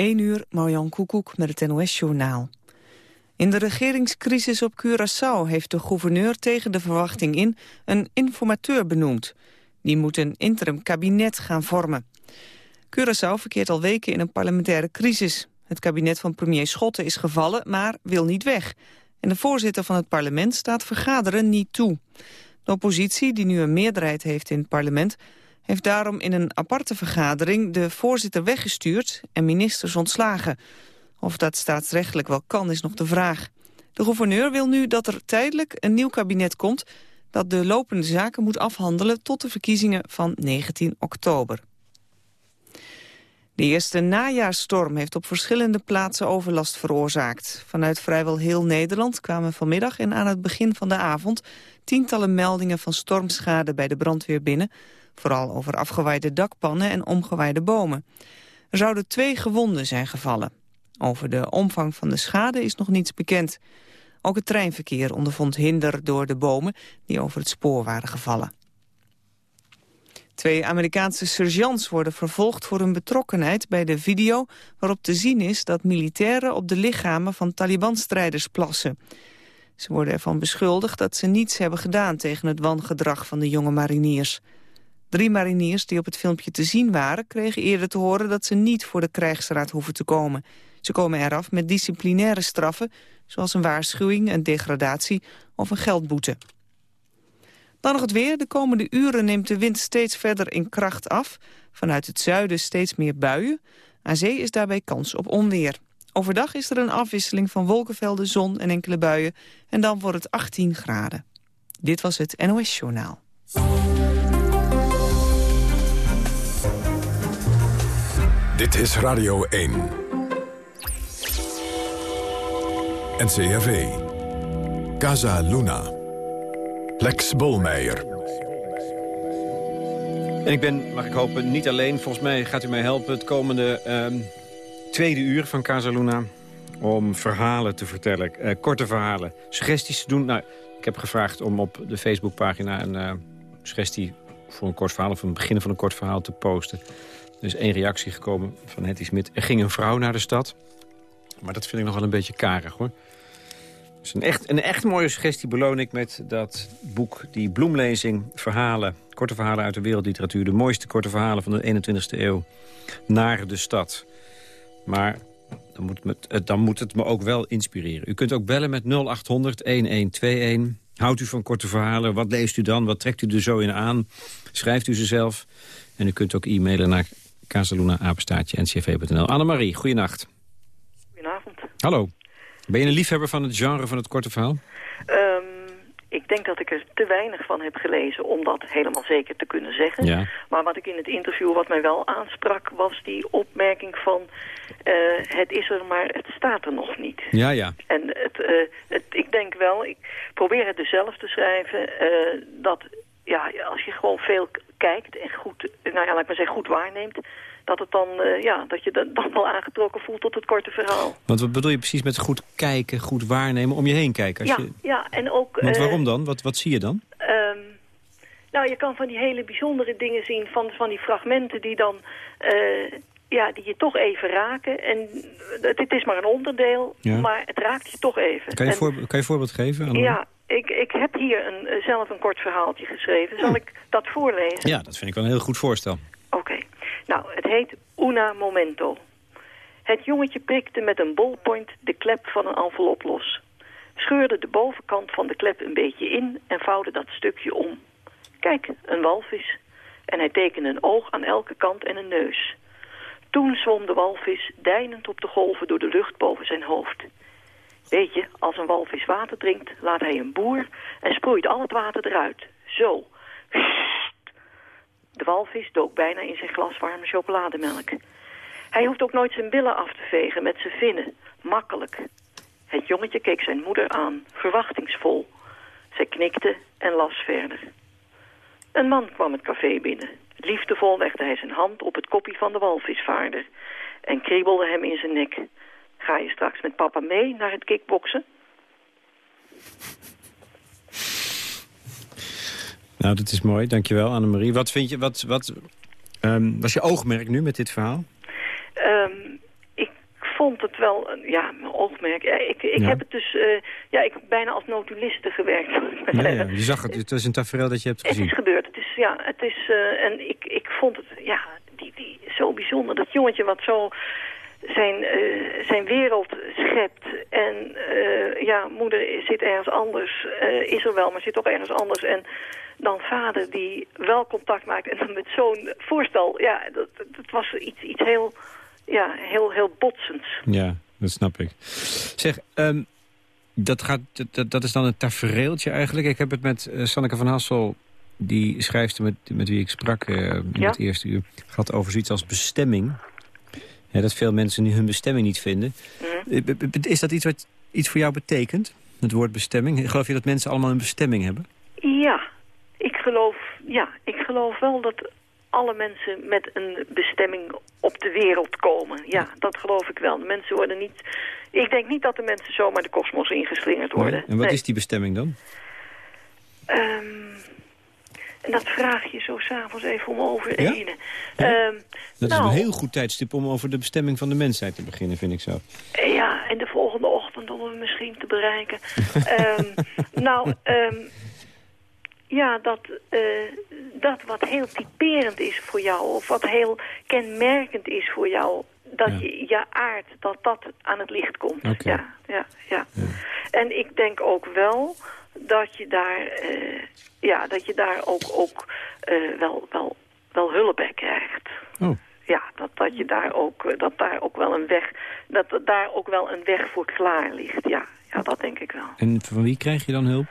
1 uur, Marjan Koekoek met het NOS-journaal. In de regeringscrisis op Curaçao heeft de gouverneur tegen de verwachting in een informateur benoemd. Die moet een interim kabinet gaan vormen. Curaçao verkeert al weken in een parlementaire crisis. Het kabinet van premier Schotten is gevallen, maar wil niet weg. En de voorzitter van het parlement staat vergaderen niet toe. De oppositie, die nu een meerderheid heeft in het parlement heeft daarom in een aparte vergadering de voorzitter weggestuurd en ministers ontslagen. Of dat staatsrechtelijk wel kan, is nog de vraag. De gouverneur wil nu dat er tijdelijk een nieuw kabinet komt... dat de lopende zaken moet afhandelen tot de verkiezingen van 19 oktober. De eerste najaarsstorm heeft op verschillende plaatsen overlast veroorzaakt. Vanuit vrijwel heel Nederland kwamen vanmiddag en aan het begin van de avond... tientallen meldingen van stormschade bij de brandweer binnen... Vooral over afgewaaide dakpannen en omgewaaide bomen. Er zouden twee gewonden zijn gevallen. Over de omvang van de schade is nog niets bekend. Ook het treinverkeer ondervond hinder door de bomen die over het spoor waren gevallen. Twee Amerikaanse sergeants worden vervolgd voor hun betrokkenheid bij de video waarop te zien is dat militairen op de lichamen van Taliban-strijders plassen. Ze worden ervan beschuldigd dat ze niets hebben gedaan tegen het wangedrag van de jonge mariniers. Drie mariniers die op het filmpje te zien waren... kregen eerder te horen dat ze niet voor de krijgsraad hoeven te komen. Ze komen eraf met disciplinaire straffen... zoals een waarschuwing, een degradatie of een geldboete. Dan nog het weer. De komende uren neemt de wind steeds verder in kracht af. Vanuit het zuiden steeds meer buien. Aan zee is daarbij kans op onweer. Overdag is er een afwisseling van wolkenvelden, zon en enkele buien. En dan wordt het 18 graden. Dit was het NOS Journaal. Dit is Radio 1. NCRV. Casa Luna. Lex Bolmeijer. En ik ben, mag ik hopen, niet alleen. Volgens mij gaat u mij helpen het komende ehm, tweede uur van Casa Luna... om verhalen te vertellen, uh, korte verhalen. Suggesties te doen. Nou, ik heb gevraagd om op de Facebookpagina een uh, suggestie voor een kort verhaal... of een begin van een kort verhaal te posten. Er is één reactie gekomen van Hetty Smit. Er ging een vrouw naar de stad. Maar dat vind ik nog wel een beetje karig, hoor. Dus een, echt, een echt mooie suggestie beloon ik met dat boek, die bloemlezing, verhalen, korte verhalen uit de wereldliteratuur, de mooiste korte verhalen van de 21ste eeuw, naar de stad. Maar dan moet, het, dan moet het me ook wel inspireren. U kunt ook bellen met 0800 1121. Houdt u van korte verhalen? Wat leest u dan? Wat trekt u er zo in aan? Schrijft u ze zelf? En u kunt ook e-mailen naar Casaluna, apenstaartje, ncv.nl. Annemarie, goeienacht. Goedenavond. Hallo. Ben je een liefhebber van het genre van het korte verhaal? Um, ik denk dat ik er te weinig van heb gelezen om dat helemaal zeker te kunnen zeggen. Ja. Maar wat ik in het interview, wat mij wel aansprak, was die opmerking van... Uh, het is er, maar het staat er nog niet. Ja, ja. En het, uh, het, ik denk wel, ik probeer het dus zelf te schrijven, uh, dat ja, als je gewoon veel kijkt en goed, nou ja, laat ik maar zeggen, goed waarneemt, dat, het dan, uh, ja, dat je dan wel aangetrokken voelt tot het korte verhaal. Want wat bedoel je precies met goed kijken, goed waarnemen, om je heen kijken? Als ja, je... ja, en ook... Want uh, waarom dan? Wat, wat zie je dan? Um, nou, je kan van die hele bijzondere dingen zien, van, van die fragmenten die dan... Uh, ja, die je toch even raken. En het, het is maar een onderdeel, ja. maar het raakt je toch even. Kan je, en, voor, kan je een voorbeeld geven? Ja, ik, ik heb hier een, zelf een kort verhaaltje geschreven. Zal ik dat voorlezen? Ja, dat vind ik wel een heel goed voorstel. Oké. Okay. Nou, het heet Una Momento. Het jongetje prikte met een ballpoint de klep van een envelop los. Scheurde de bovenkant van de klep een beetje in en vouwde dat stukje om. Kijk, een walvis. En hij tekende een oog aan elke kant en een neus. Toen zwom de walvis deinend op de golven door de lucht boven zijn hoofd. Weet je, als een walvis water drinkt, laat hij een boer en sproeit al het water eruit. Zo. De walvis dook bijna in zijn glas warme chocolademelk. Hij hoeft ook nooit zijn billen af te vegen met zijn vinnen. Makkelijk. Het jongetje keek zijn moeder aan, verwachtingsvol. Zij knikte en las verder. Een man kwam het café binnen. Liefdevol legde hij zijn hand op het koppie van de walvisvaarder... en kriebelde hem in zijn nek. Ga je straks met papa mee naar het kickboksen? Nou, dat is mooi. Dankjewel, Annemarie. Wat vind je, wat, wat um, was je oogmerk nu met dit verhaal? Um, ik vond het wel, een- ja, mijn oogmerk. Ik ik Ja. heb het dus, eh, ja, ik heb bijna als notuliste gewerkt. Ja, ja, je zag het, het was een tafereel dat je hebt Het is gezien. gebeurd. Het is, ja, het is, eh, en ik, ik vond het, ja, die, die, zo bijzonder. Dat jongetje wat zo zijn, eh, zijn wereld schept. En eh, ja, moeder zit ergens anders, eh, is er wel, maar zit toch ergens anders. En dan vader die wel contact maakt en dan met zo'n voorstel. Ja, dat, dat, was iets, iets heel, ja, heel, heel botsends. Ja, dat snap ik. Zeg, ehm, dat, gaat, dat, dat is dan een tafereeltje eigenlijk. Ik heb het met Sanneke van Hassel, die schrijfster met, met wie ik sprak eh, in Ja. het eerste uur, gehad over zoiets als bestemming. Ja, dat veel mensen nu hun bestemming niet vinden. Mhm. Eh, Is dat iets wat iets voor jou betekent, het woord bestemming? Geloof je dat mensen allemaal een bestemming hebben? Ja, ik geloof, ja, ik geloof wel dat alle mensen met een bestemming op de wereld komen. Ja, dat geloof ik wel. De mensen worden niet... Ik denk niet dat de mensen zomaar de kosmos ingeslingerd worden. Nee? En wat Nee. is die bestemming dan? Ehm, en dat vraag je zo s'avonds even om over Ja? ene. Ehm, Dat is nou, een heel goed tijdstip om over de bestemming van de mensheid te beginnen, vind ik zo. Ja, en de volgende ochtend om hem misschien te bereiken. Ehm, nou, ehm, ja, dat, eh, dat wat heel typerend is voor jou... of wat heel kenmerkend is voor jou... dat Ja. je, je aard, dat dat aan het licht komt. Ja, ja, ja, En ik denk ook wel dat je daar, eh, ja, dat je daar ook, ook eh, wel, wel, wel hulp bij krijgt Oh, ja, dat, dat je daar ook, eh, dat daar ook wel een weg, dat er daar ook wel een weg voor klaar ligt. Ja, ja dat denk ik wel. en van wie krijg je dan hulp?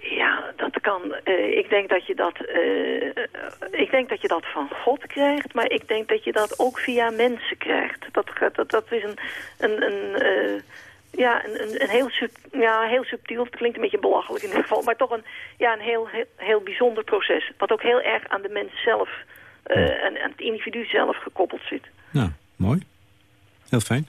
Ja, dat kan. ik denk dat je dat, ik denk dat je dat van God krijgt, maar ik denk dat je dat ook via mensen krijgt. Dat, dat, dat is een, een, een ja, een, een, een heel, sub, ja, heel subtiel, het klinkt een beetje belachelijk in ieder geval, maar toch een, ja, een heel, heel, heel bijzonder proces. Wat ook heel erg aan de mens zelf eh, en aan het individu zelf gekoppeld zit. Nou, mooi. Heel fijn.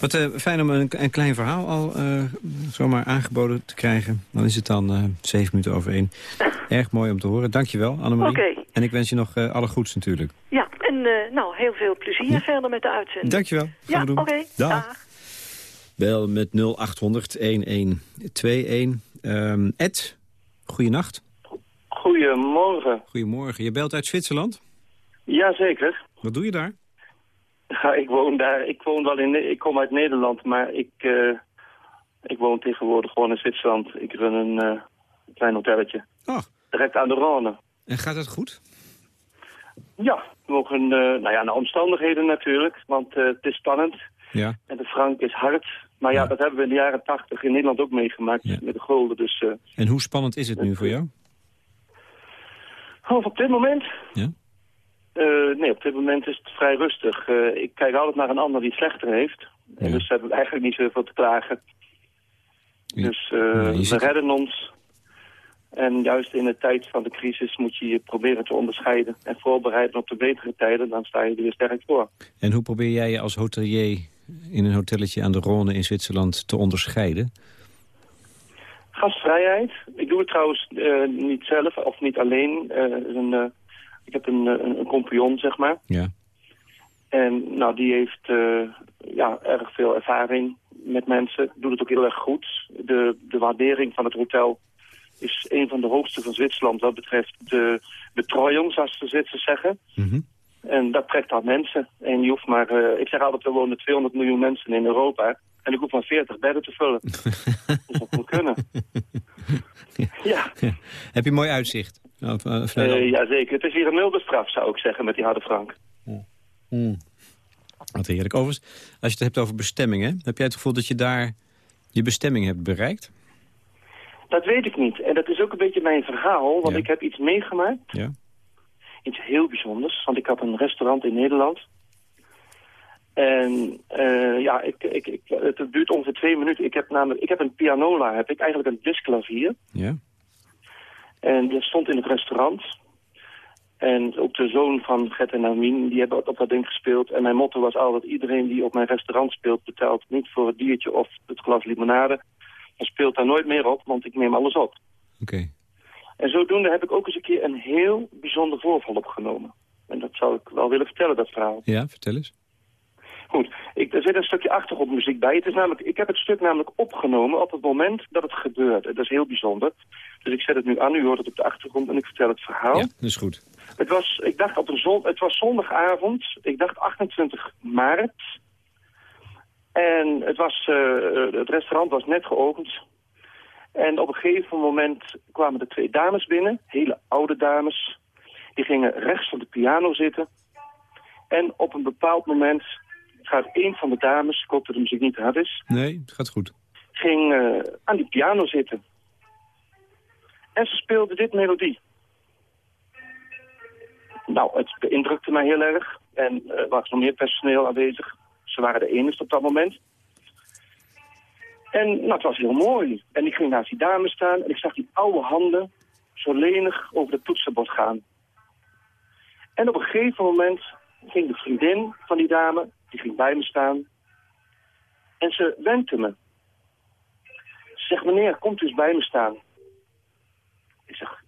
Wat eh, fijn om een, een klein verhaal al eh, zomaar aangeboden te krijgen. Dan is het dan eh, zeven minuten over één. Erg mooi om te horen. Dankjewel, Annemarie. Oké. En ik wens je nog eh, alle goeds natuurlijk. Ja, en eh, nou, heel veel plezier verder met de uitzending. Dankjewel. Gaan Ja, oké. Dag. Dag. Bel met 0800 1121. Ehm Ed, goeienacht. Goedemorgen. Goedemorgen. Je belt uit Zwitserland. Jazeker. Wat doe je daar? Ja, ik woon daar. Ik woon wel in. Ik kom uit Nederland, maar ik, eh, ik woon tegenwoordig gewoon in Zwitserland. Ik run een eh, klein hotelletje. Oh, Direct aan de Rhône. en gaat dat goed? Ja, we mogen, eh, nou ja, naar omstandigheden natuurlijk, want het is spannend. Ja. En de frank is hard. Maar ja, Ja. dat hebben we in de jaren tachtig in Nederland ook meegemaakt Ja. met de gulden. Dus eh, En hoe spannend is het nu voor jou? oh, op dit moment? Ja. Eh, nee, op dit moment is het vrij rustig. Eh, ik kijk altijd naar een ander die het slechter heeft. En dus hebben we eigenlijk niet zoveel te klagen. Dus we redden ons. En juist in de tijd van de crisis moet je je proberen te onderscheiden. En voorbereiden op de betere tijden, dan sta je er weer sterk voor. En hoe probeer jij je als hotelier in een hotelletje aan de Rhône in Zwitserland te onderscheiden? Gastvrijheid. Ik doe het trouwens eh, niet zelf of niet alleen. Eh, een, eh, ik heb een, een, een compagnon, zeg maar. Ja. En nou, die heeft ja, erg veel ervaring met mensen. Doet het ook heel erg goed. De, de waardering van het hotel is een van de hoogste van Zwitserland. wat betreft de betrooiing, zoals de Zwitsers zeggen. Mhm. En dat trekt aan mensen. En je hoeft maar, eh, ik zeg altijd, er wonen 200 miljoen mensen in Europa. En ik hoef maar 40 bedden te vullen. dus dat moet kunnen. ja, Heb je mooi uitzicht? Of, eh, vanuit- eh, ja, zeker. Het is hier een milde straf, zou ik zeggen, met die harde frank. Mm. Wat heerlijk. Overigens, als je het hebt over bestemmingen... heb jij het gevoel dat je daar je bestemming hebt bereikt? Dat weet ik niet. En dat is ook een beetje mijn verhaal, want Ja. ik heb iets meegemaakt. Ja. Iets heel bijzonders, want ik had een restaurant in Nederland. En eh, ja, ik, ik, ik, het duurt ongeveer twee minuten. Ik heb namelijk, ik heb een pianola, heb ik eigenlijk een disklavier. Ja? En die stond in het restaurant. En ook de zoon van Gert en Armin, die hebben op dat ding gespeeld. En mijn motto was altijd, iedereen die op mijn restaurant speelt... betaalt niet voor het diertje of het glas limonade. Maar speelt daar nooit meer op, want ik neem alles op. Oké. En zodoende heb ik ook eens een keer een heel bijzonder voorval opgenomen. En dat zou ik wel willen vertellen, dat verhaal. Ja, vertel eens. Goed, ik, er zit een stukje achtergrondmuziek bij. Het is namelijk, ik heb het stuk namelijk opgenomen op het moment dat het gebeurde. Dat is heel bijzonder. Dus ik zet het nu aan, u hoort het op de achtergrond en ik vertel het verhaal. Ja, dat is goed. Het was, ik dacht op een zon, het was zondagavond, ik dacht 28 maart. En het, was, uh, het restaurant was net geopend. En op een gegeven moment kwamen er twee dames binnen, hele oude dames. Die gingen rechts van de piano zitten. En op een bepaald moment gaat een van de dames, ik hoop dat de muziek niet hard is... Nee, het gaat goed. Ging uh, aan die piano zitten. En ze speelde dit melodie. Nou, het beïndrukte mij heel erg. En er uh, was nog meer personeel aanwezig. Ze waren de enige op dat moment. En nou, het was heel mooi. En ik ging naast die dame staan en ik zag die oude handen zo lenig over het toetsenbord gaan. En op een gegeven moment ging de vriendin van die dame, die ging bij me staan. En ze wenkte me. Ze zegt, meneer, komt u eens bij me staan. Ik zeg,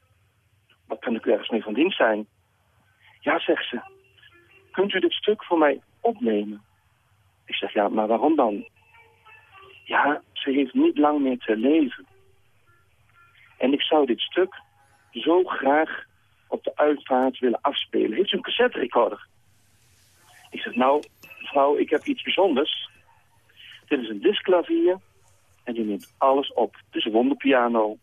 wat kan ik ergens mee van dienst zijn? Ja, zegt ze, kunt u dit stuk voor mij opnemen? Ik zeg, ja, maar waarom dan? Ja, ze heeft niet lang meer te leven. En ik zou dit stuk zo graag op de uitvaart willen afspelen. Heeft u een cassette recorder? Ik zeg, nou, mevrouw, ik heb iets bijzonders. Dit is een disklavier en die neemt alles op. Het is een wonderpiano.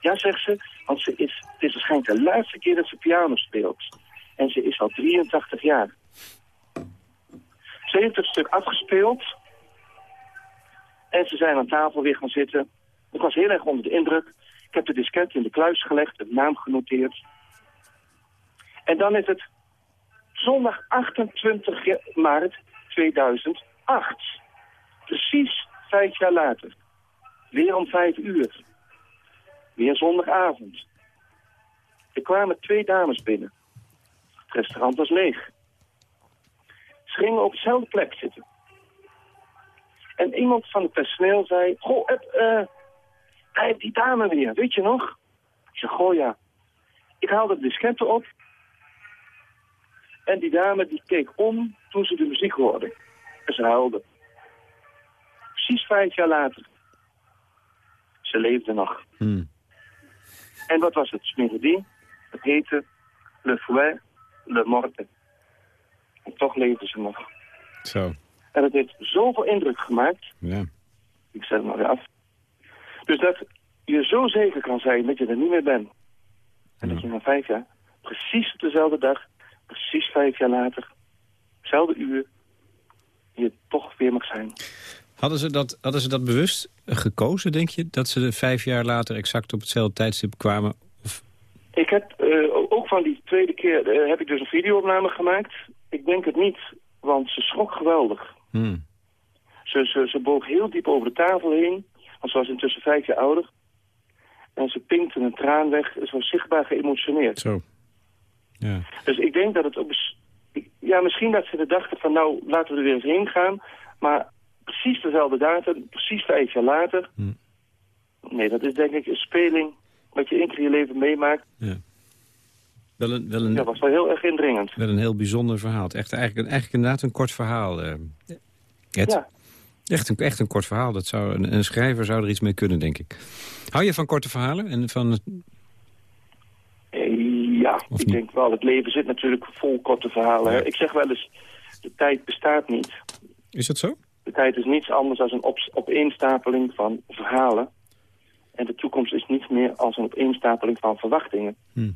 Ja, zegt ze, want ze is, het is waarschijnlijk de laatste keer dat ze piano speelt. En ze is al 83 jaar. Ze heeft het stuk afgespeeld. En ze zijn aan tafel weer gaan zitten. Ik was heel erg onder de indruk. Ik heb de disket in de kluis gelegd, de naam genoteerd. En dan is het zondag 28 maart 2008. Precies vijf jaar later. Weer om vijf uur. Weer zondagavond. Er kwamen twee dames binnen. Het restaurant was leeg. Ze gingen op dezelfde plek zitten. En iemand van het personeel zei... Goh, heb, uh, hij heeft die dame weer, weet je nog? Ik zei, goh ja. Ik haalde de disketten op. En die dame die keek om toen ze de muziek hoorde. En ze huilde. Precies vijf jaar later. Ze leefde nog. Hmm. En wat was het melodie? Het heette Le Fouet, Le Morte. En toch leefde ze nog. Zo. En het heeft zoveel indruk gemaakt. Ja. Ik zet het maar weer af. Dus dat je zo zeker kan zijn dat je er niet meer bent. En Ja. dat je na vijf jaar, precies op dezelfde dag, precies vijf jaar later, hetzelfde uur, je toch weer mag zijn. Hadden ze, dat, hadden ze dat bewust gekozen, denk je? Dat ze vijf jaar later exact op hetzelfde tijdstip kwamen? Of... Ik heb eh, ook van die tweede keer eh, heb ik dus een videoopname gemaakt. Ik denk het niet, want ze schrok geweldig. Hmm. Ze, ze, ze boog heel diep over de tafel heen, want ze was intussen vijf jaar ouder. En ze pinkte een traan weg, ze was zichtbaar geëmotioneerd. Zo. Ja. Dus ik denk dat het ook... Ja, misschien dat ze er dachten van nou, laten we er weer eens heen gaan. Maar precies dezelfde datum, precies vijf jaar later. Hm. Nee, dat is denk ik een speling wat je één keer in je leven meemaakt. ja. Wel, een, wel, een, Dat was wel heel erg indringend. wel een heel bijzonder verhaal. Echt, eigenlijk, eigenlijk inderdaad een kort verhaal. eh. Ja. Echt, een, echt een kort verhaal. Dat zou, een, een schrijver zou er iets mee kunnen, denk ik. Hou je van korte verhalen? En van, Eh, Ja, Of ik niet? denk wel, het leven zit natuurlijk vol korte verhalen. Ik zeg wel eens, de tijd bestaat niet. is dat zo? De tijd is niets anders dan een op, opeenstapeling van verhalen. En de toekomst is niets meer als een opeenstapeling van verwachtingen. Hm.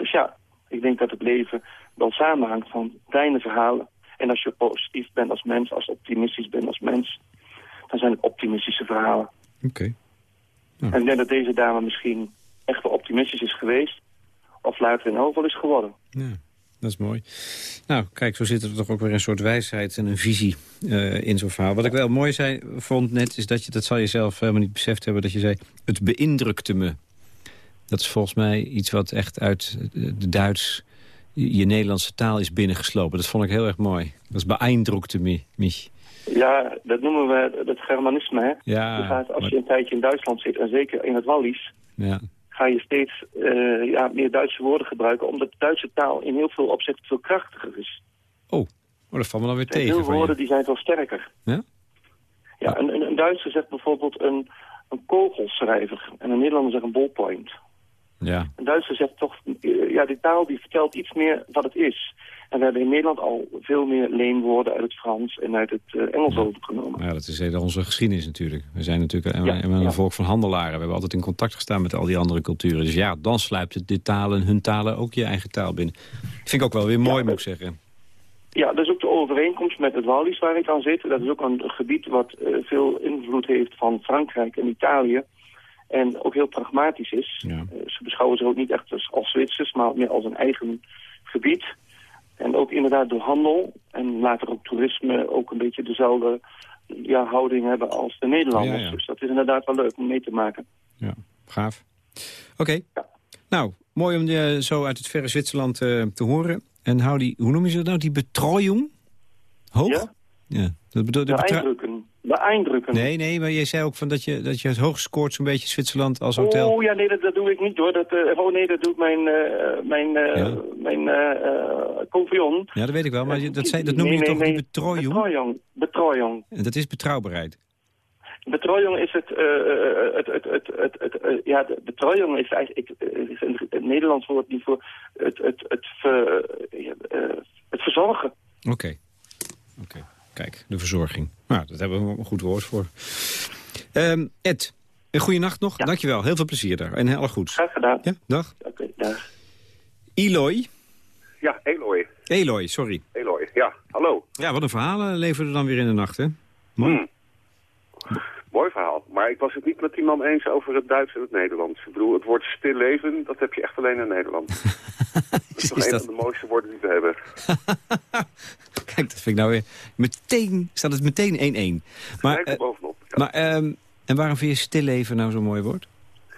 Dus ja, ik denk dat het leven wel samenhangt van kleine verhalen. En als je positief bent als mens, als optimistisch bent als mens... dan zijn het optimistische verhalen. Oké. En ik denk dat deze dame misschien echt wel optimistisch is geweest... of later in hoofd is geworden. Ja, dat is mooi. Nou, kijk, zo zit er toch ook weer een soort wijsheid en een visie eh, in zo'n verhaal. Wat ik wel mooi zei, vond net, is dat je, dat zal je zelf helemaal niet beseft hebben, dat je zei, het beïndrukte me. Dat is volgens mij iets wat echt uit de Duits, je Nederlandse taal is binnengeslopen. Dat vond ik heel erg mooi. Dat is me, mich. Ja, dat noemen we het Germanisme, hè? Ja, je gaat, als maar- je een tijdje in Duitsland zit, en zeker in het Wallis... ja, ga je steeds eh, ja, meer Duitse woorden gebruiken... omdat de Duitse taal in heel veel opzichten veel krachtiger is. Oh, Oh, dat valt me dan weer Er tegen veel woorden die zijn veel sterker. Ja? Ja, een, een, een Duitser zegt bijvoorbeeld een, een kogelschrijver. En een Nederlander zegt een ballpoint. Ja, Een Duitser zegt toch, eh, ja, die taal die vertelt iets meer wat het is. En we hebben in Nederland al veel meer leenwoorden uit het Frans en uit het eh, Engels overgenomen. ja, dat is hele onze geschiedenis natuurlijk. We zijn natuurlijk een, Ja, een ja. volk van handelaren. We hebben altijd in contact gestaan met al die andere culturen. Dus ja, dan sluipt het de talen, hun talen, ook je eigen taal binnen. vind ik ook wel weer mooi, moet ik zeggen. Ja, dat is ook de overeenkomst met het Wallis waar ik aan zit. Dat is ook een gebied wat eh, veel invloed heeft van Frankrijk en Italië. En ook heel pragmatisch is. Ja. Eh, ze beschouwen zich ook niet echt als, als Zwitsers, maar meer als een eigen gebied. En ook inderdaad door handel en later ook toerisme ook een beetje dezelfde ja, houding hebben als de Nederlanders. Ja, ja. Dus dat is inderdaad wel leuk om mee te maken. Ja, gaaf. Oké. Nou, mooi om je zo uit het verre Zwitserland eh, te horen. En hou die, hoe noem je ze nou, die betrooiung? Hoog? Ja? Ja. Dat bedoel, de De Nee, nee, maar jij zei ook van dat je, dat je het hoog scoort zo'n beetje Zwitserland als hotel. Oh ja, nee, dat, dat doe ik niet hoor. Dat, eh, oh nee, dat doet mijn, eh mijn, eh Ja. mijn compagnon. Ja, dat weet ik wel, maar je- dat, zei, dat noem je Nee, toch nee? Betrooiung. Betrooiung. En dat is betrouwbaarheid. Betrooiung is het, eh, het, het, het, het, het, ja, de betrooiung is eigenlijk, ik, is een, een Nederlands woord die voor het, het, het, ver- het verzorgen. Oké. Oké. Kijk, de verzorging. Nou, dat hebben we een goed woord voor. Ehm, Ed, een goede nacht nog. Ja. Dankjewel. Heel veel plezier daar. En alle goeds. Graag gedaan. Ja, dag. Oké, dag. Eloy. Ja, Eloy. Eloy, sorry. Eloy, ja, hallo. Ja, wat een verhalen leveren dan weer in de nacht, hè? Mooi. Hmm. Mooi verhaal. Maar ik was het niet met die man eens over het Duits en het Nederlands. Ik bedoel, het woord stilleven, dat heb je echt alleen in Nederland. dat is toch Is een dat- van de mooiste woorden die we hebben. Kijk, dat vind ik nou weer... Meteen staat het meteen 1-1. Maar, eh, bovenop. Ja. maar ehm, en waarom vind je stilleven nou zo'n mooi woord?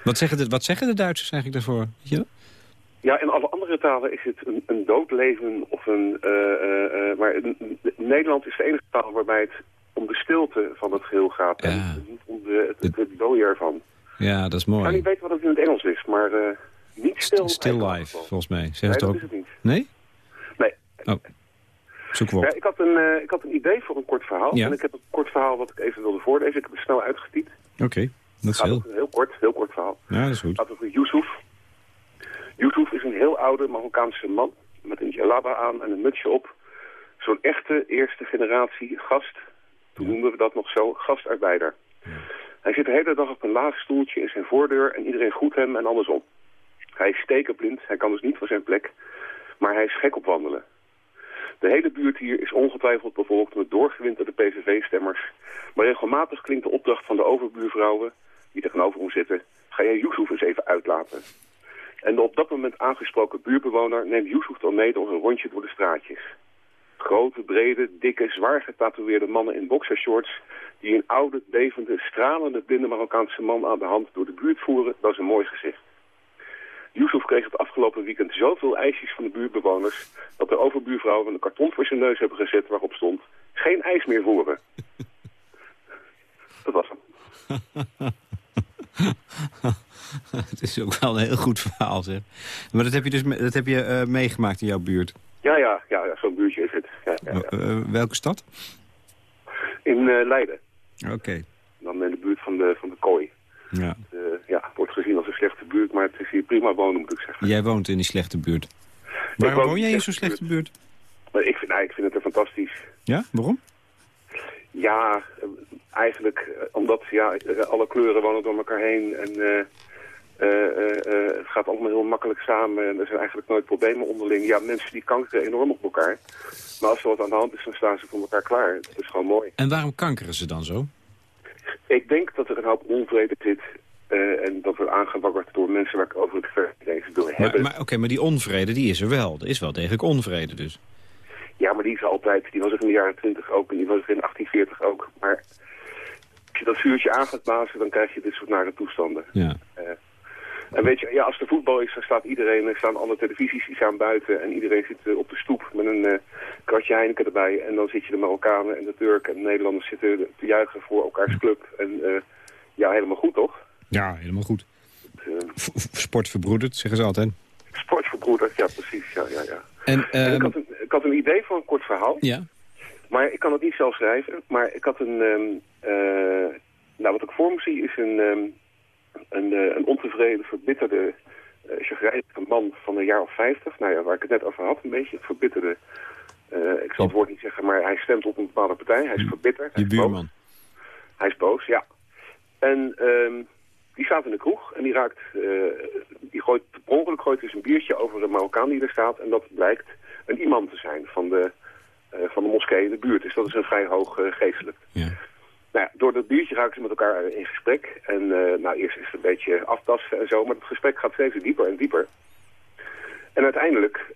Wat zeggen, de, wat zeggen de Duitsers eigenlijk daarvoor? Weet je? Ja, in alle andere talen is het een, een doodleven of een... eh, eh, maar Nederland is de enige taal waarbij het om de stilte van het geheel gaat. Ja. En niet om de, het, het, dooien ervan. Ja, dat is Ik kan mooi. niet weten wat het in het Engels is, maar niet stil. St- Still life, volgens mij. Zeg Nee, het dat ook. is het niet. Nee? Nee, Oh. Zoek we op. Ja, ik, had een, eh, ik had een idee voor een kort verhaal. Ja. En ik heb een kort verhaal wat ik even wilde voorlezen. Ik heb het snel uitgetypt. Oké, dat is gaat heel... heel kort, heel kort verhaal. Ja, dat is Het goed. gaat over Yusuf. Yusuf is een heel oude Marokkaanse man met een jalaba aan en een mutsje op. Zo'n echte eerste generatie gast, toen noemden we dat nog zo, gastarbeider. Hij zit de hele dag op een laag stoeltje in zijn voordeur en iedereen groet hem en andersom. Hij is stekenblind, hij kan dus niet van zijn plek, maar hij is gek op wandelen. De hele buurt hier is ongetwijfeld bevolkt met doorgewinterde PVV-stemmers. Maar regelmatig klinkt de opdracht van de overbuurvrouwen, die tegenover hem zitten, ga jij Yusuf eens even uitlaten. En de op dat moment aangesproken buurbewoner neemt Yusuf dan mee door een rondje door de straatjes. Grote, brede, dikke, zwaar getatoeëerde mannen in boxershorts... die een oude, bevende, stralende, blinde Marokkaanse man aan de hand door de buurt voeren, dat is een mooi gezicht. Yusuf kreeg het afgelopen weekend zoveel ijsjes van de buurtbewoners... dat de overbuurvrouwen een karton voor zijn neus hebben gezet waarop stond... geen ijs meer voeren. dat was hem. Het is ook wel een heel goed verhaal, zeg. Maar dat heb je dus dat heb je, eh, meegemaakt in jouw buurt. Ja, ja, ja, ja zo'n buurtje is het. Ja, ja, ja. Eh, welke stad? In eh, Leiden. Oké. Dan in de buurt van de, van de kooi. Ja. Wordt gezien als een slechte buurt, maar het is hier prima wonen, moet ik zeggen. Jij woont in die slechte buurt. Waarom woon jij in zo'n slechte buurt? Maar ik vind, nou, ik vind het er fantastisch. Ja, waarom? Ja, eh, eigenlijk eh, omdat ja, eh, alle kleuren wonen door elkaar heen en eh, eh, eh, eh, het gaat allemaal heel makkelijk samen en er zijn eigenlijk nooit problemen onderling. Ja, mensen die kankeren enorm op elkaar, maar als er wat aan de hand is, dan staan ze voor elkaar klaar. Dat is gewoon mooi. En waarom kankeren ze dan zo? Ik denk dat er een hoop onvrede zit eh, en dat wordt aangewakkerd door mensen waar ik over het ver eens wil Maar, hebben. maar, Oké, maar die onvrede, die is er wel. Er is wel degelijk onvrede dus. Ja, maar die is er altijd. Die was er in de jaren 20 ook en die was er in 1840 ook. Maar als je dat vuurtje aan gaat blazen, dan krijg je dit soort nare toestanden. Ja. En weet je, ja, als er voetbal is, dan staat iedereen, er staan alle televisies die staan buiten en iedereen zit eh, op de stoep met een eh, kratje Heineken erbij. En dan zit je de Marokkanen en de Turken en de Nederlanders zitten te juichen voor elkaars club. En eh, ja, helemaal goed toch? Ja, helemaal goed. Sport verbroederd, zeggen ze altijd. sportverbroederd, ja precies, ja, ja, ja. En, En ik, ehm, had een, ik had een idee voor een kort verhaal. ja, Maar ik kan het niet zelf schrijven. Maar ik had een... ehm, eh, nou, wat ik voor me zie is een, ehm, een, eh, een ontevreden, verbitterde, uh, chagrijnige man van een jaar of 50. Nou ja, waar ik het net over had, een beetje. Verbitterde. eh, ik zal het woord niet zeggen, maar hij stemt op een bepaalde partij. Hij is verbitterd. hij Je is boos. buurman. Hij is boos, ja. En die staat in de kroeg en die raakt, eh, die gooit, per ongeluk gooit dus een biertje over een Marokkaan die er staat. En dat blijkt een imam te zijn van de, eh, van de moskee in de buurt. Dus dat is een vrij hoog eh, geestelijk. Ja. Nou ja, door dat biertje raken ze met elkaar in gesprek. En nou, eerst is het een beetje aftasten en zo, maar het gesprek gaat steeds dieper en dieper. En uiteindelijk,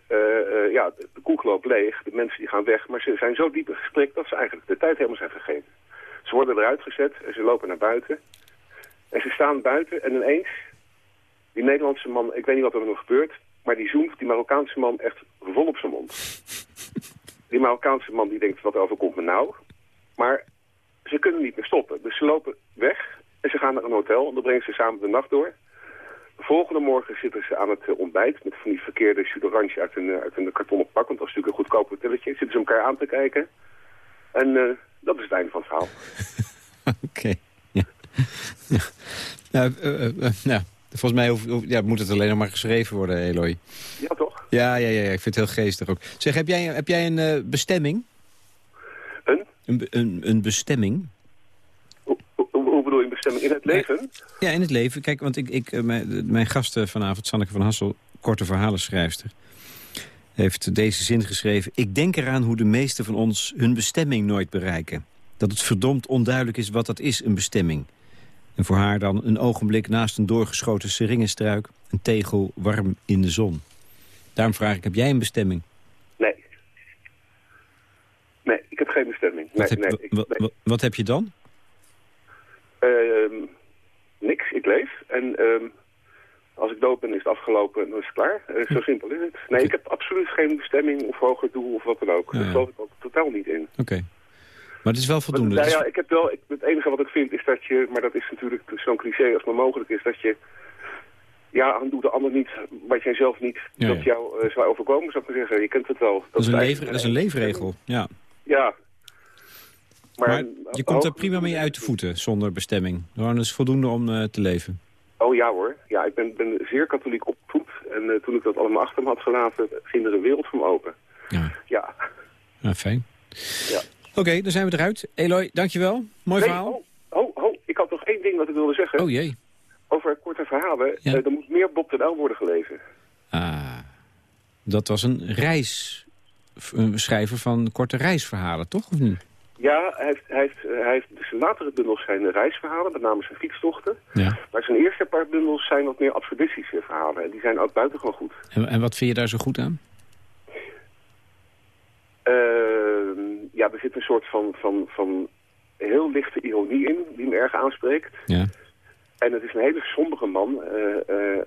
ja, de koek loopt leeg, de mensen die gaan weg, maar ze zijn zo diep in gesprek dat ze eigenlijk de tijd helemaal zijn vergeten. Ze worden eruit gezet en ze lopen naar buiten. En ze staan buiten en ineens, die Nederlandse man, ik weet niet wat er nog gebeurt, maar die zoemt die Marokkaanse man echt vol op zijn mond. Die Marokkaanse man die denkt, wat overkomt me nou? Maar ze kunnen niet meer stoppen. Dus ze lopen weg en ze gaan naar een hotel en dan brengen ze samen de nacht door. De volgende morgen zitten ze aan het ontbijt met van die verkeerde jus d'orange uit een, eh, uit een kartonnen pak. Want dat is natuurlijk een goedkoop hotelletje. Zitten ze elkaar aan te kijken. En eh, dat is het einde van het verhaal. Oké. Nou, eh, eh, eh, nou, volgens mij ja, moet het alleen nog maar geschreven worden, Eloy. Ja, toch? Ja, ja, ja, ik vind het heel geestig ook. Zeg, heb jij, heb jij een bestemming? Een? Een, een, een bestemming? Hoe, hoe, hoe bedoel je een bestemming in het leven? Ja, in het leven. Kijk, want ik, ik, mijn, mijn gast vanavond, Sanneke van Hassel, korte verhalenschrijfster... heeft deze zin geschreven. Ik denk eraan hoe de meesten van ons hun bestemming nooit bereiken. Dat het verdomd onduidelijk is wat dat is, een bestemming. En voor haar dan een ogenblik naast een doorgeschoten seringenstruik... een tegel warm in de zon. Daarom vraag ik, heb jij een bestemming? Nee. Nee, ik heb geen bestemming. Nee, Wat, heb, nee, ik- wa- nee. wa- wat heb je dan? Ehm, niks, ik leef. En ehm, als ik dood ben, is het afgelopen en dan is het klaar. Eh, zo simpel is het. Nee, ik heb absoluut geen bestemming of hoger doel of wat dan ook. Ja, Daar geloof ik ook totaal niet in. Oké. Maar het is wel voldoende. Nou Het is- ja, ik heb wel, ik, het enige wat ik vind is dat je, maar dat is natuurlijk zo'n cliché als maar mogelijk is, dat je, ja, doe de ander niet wat jij zelf niet, Ja, dat jou eh, zou overkomen, zou ik maar zeggen. Je kent het wel. dat, is een lever, dat is een leefregel, ja. Ja. Maar je komt er prima mee uit de voeten, zonder bestemming. Gewoon is voldoende om eh, te leven. Oh ja hoor. Ja, ik ben, ben zeer katholiek opgevoed. En eh, toen ik dat allemaal achter me had gelaten, ging er een wereld voor me open. Ja, Ja. ja fijn. Ja. Oké, dan zijn we eruit. Eloy, dankjewel. Mooi Nee, verhaal. oh, oh, oh, ik had nog één ding wat ik wilde zeggen. Oh jee. Over korte verhalen. Ja. Eh, er moet meer Bob de Uyl worden gelezen. Ah, dat was een reis... Een schrijver van korte reisverhalen, toch? Of niet? Ja, hij heeft, hij heeft, eh, hij heeft dus zijn latere bundels zijn reisverhalen, met name zijn fietstochten. Ja. Maar zijn eerste paar bundels zijn wat meer absurdistische verhalen. En die zijn ook buitengewoon goed. En, en wat vind je daar zo goed aan? Ehm, ja, er zit een soort van, van, van heel lichte ironie in, die me erg aanspreekt. Ja. En het is een hele sombere man. eh, eh,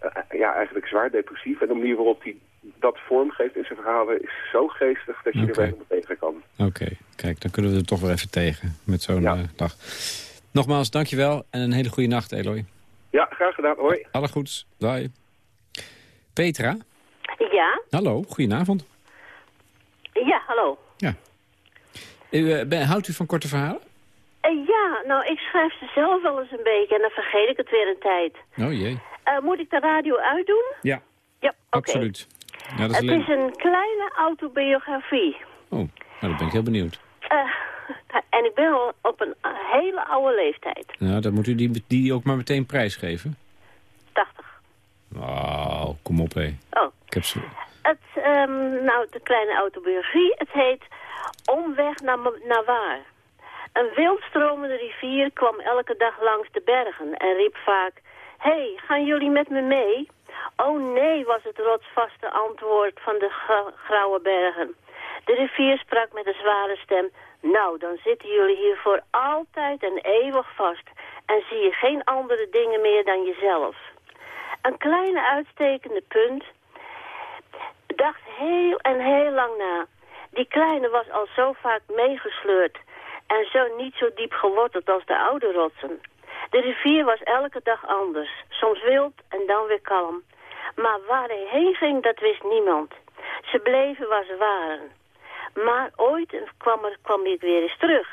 eh, ja, eigenlijk zwaar depressief. En de manier waarop hij dat vormgeeft in zijn verhalen is zo geestig dat je Oké. er weinig op tegen kan. Oké, kijk, dan kunnen we er toch weer even tegen met zo'n Ja. dag. Nogmaals, dankjewel en een hele goede nacht, Eloy. Ja, graag gedaan. Hoi. Alle goeds. Bye. Petra, Ja, hallo, goedenavond. ja, hallo. U, eh, ben- houdt u van korte verhalen? Eh, ja, nou, ik schrijf ze zelf wel eens een beetje en dan vergeet ik het weer een tijd. Oh jee. Eh, moet ik de radio uitdoen? Ja, Ja, absoluut. Ja, dat is Het alleen... is een kleine autobiografie. Oh, nou, dan ben ik heel benieuwd. En ik ben al op een hele oude leeftijd. Nou, dan moet u die, die ook maar meteen prijsgeven. 80. Oh, kom op, hé. Oh. Ik heb ze... Het, ehm, nou, de kleine autobiografie, het heet Omweg naar, waar. Een wildstromende rivier kwam elke dag langs de bergen en riep vaak... Hé, hey, gaan jullie met me mee? Oh nee, was het rotsvaste antwoord van de gra- grauwe bergen. De rivier sprak met een zware stem... Nou, dan zitten jullie hier voor altijd en eeuwig vast... en zie je geen andere dingen meer dan jezelf. Een kleine uitstekende punt dacht heel en heel lang na. Die kleine was al zo vaak meegesleurd en zo niet zo diep geworteld als de oude rotsen. De rivier was elke dag anders, soms wild en dan weer kalm. Maar waar hij heen ging, dat wist niemand. Ze bleven waar ze waren. Maar ooit kwam, er, kwam ik weer eens terug.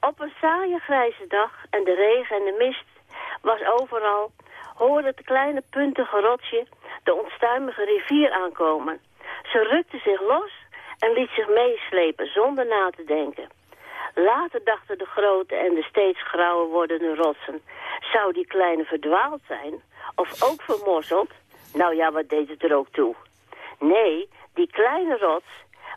Op een saaie grijze dag en de regen en de mist was overal... hoorde het kleine puntige rotsje de onstuimige rivier aankomen. Ze rukte zich los en liet zich meeslepen zonder na te denken. Later dachten de grote en de steeds grauwer wordende rotsen... zou die kleine verdwaald zijn? Of ook vermorzeld? Nou ja, wat deed het er ook toe? Nee, die kleine rots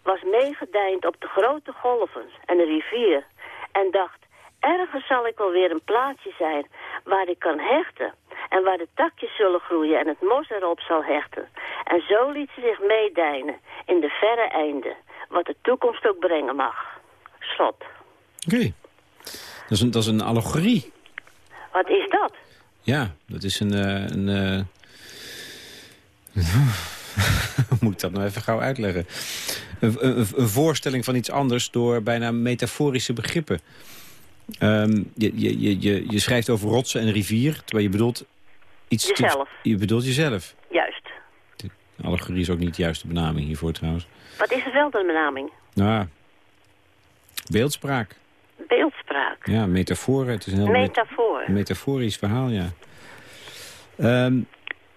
was meegedijnd op de grote golven en de rivier... en dacht, ergens zal ik wel weer een plaatsje zijn waar ik kan hechten... en waar de takjes zullen groeien en het mos erop zal hechten. En zo liet ze zich meedijnen in de verre einde, wat de toekomst ook brengen mag. Slot. Oké. Dat, is een, dat is een allegorie. Wat is dat? Ja, dat is een... eh, een eh, Hoe moet ik dat nou even gauw uitleggen? Een, een, een voorstelling van iets anders door bijna metaforische begrippen. Ehm, je, je, je, je, je schrijft over rotsen en rivier, terwijl je bedoelt... Iets Jezelf. je bedoelt jezelf. Juist. Allegorie is ook niet de juiste benaming hiervoor trouwens. Wat is er wel de benaming? Nou, beeldspraak. Beeldspraak. Ja, metaforen. Het is een heel met- Metafoor. metaforisch verhaal, ja. Ehm,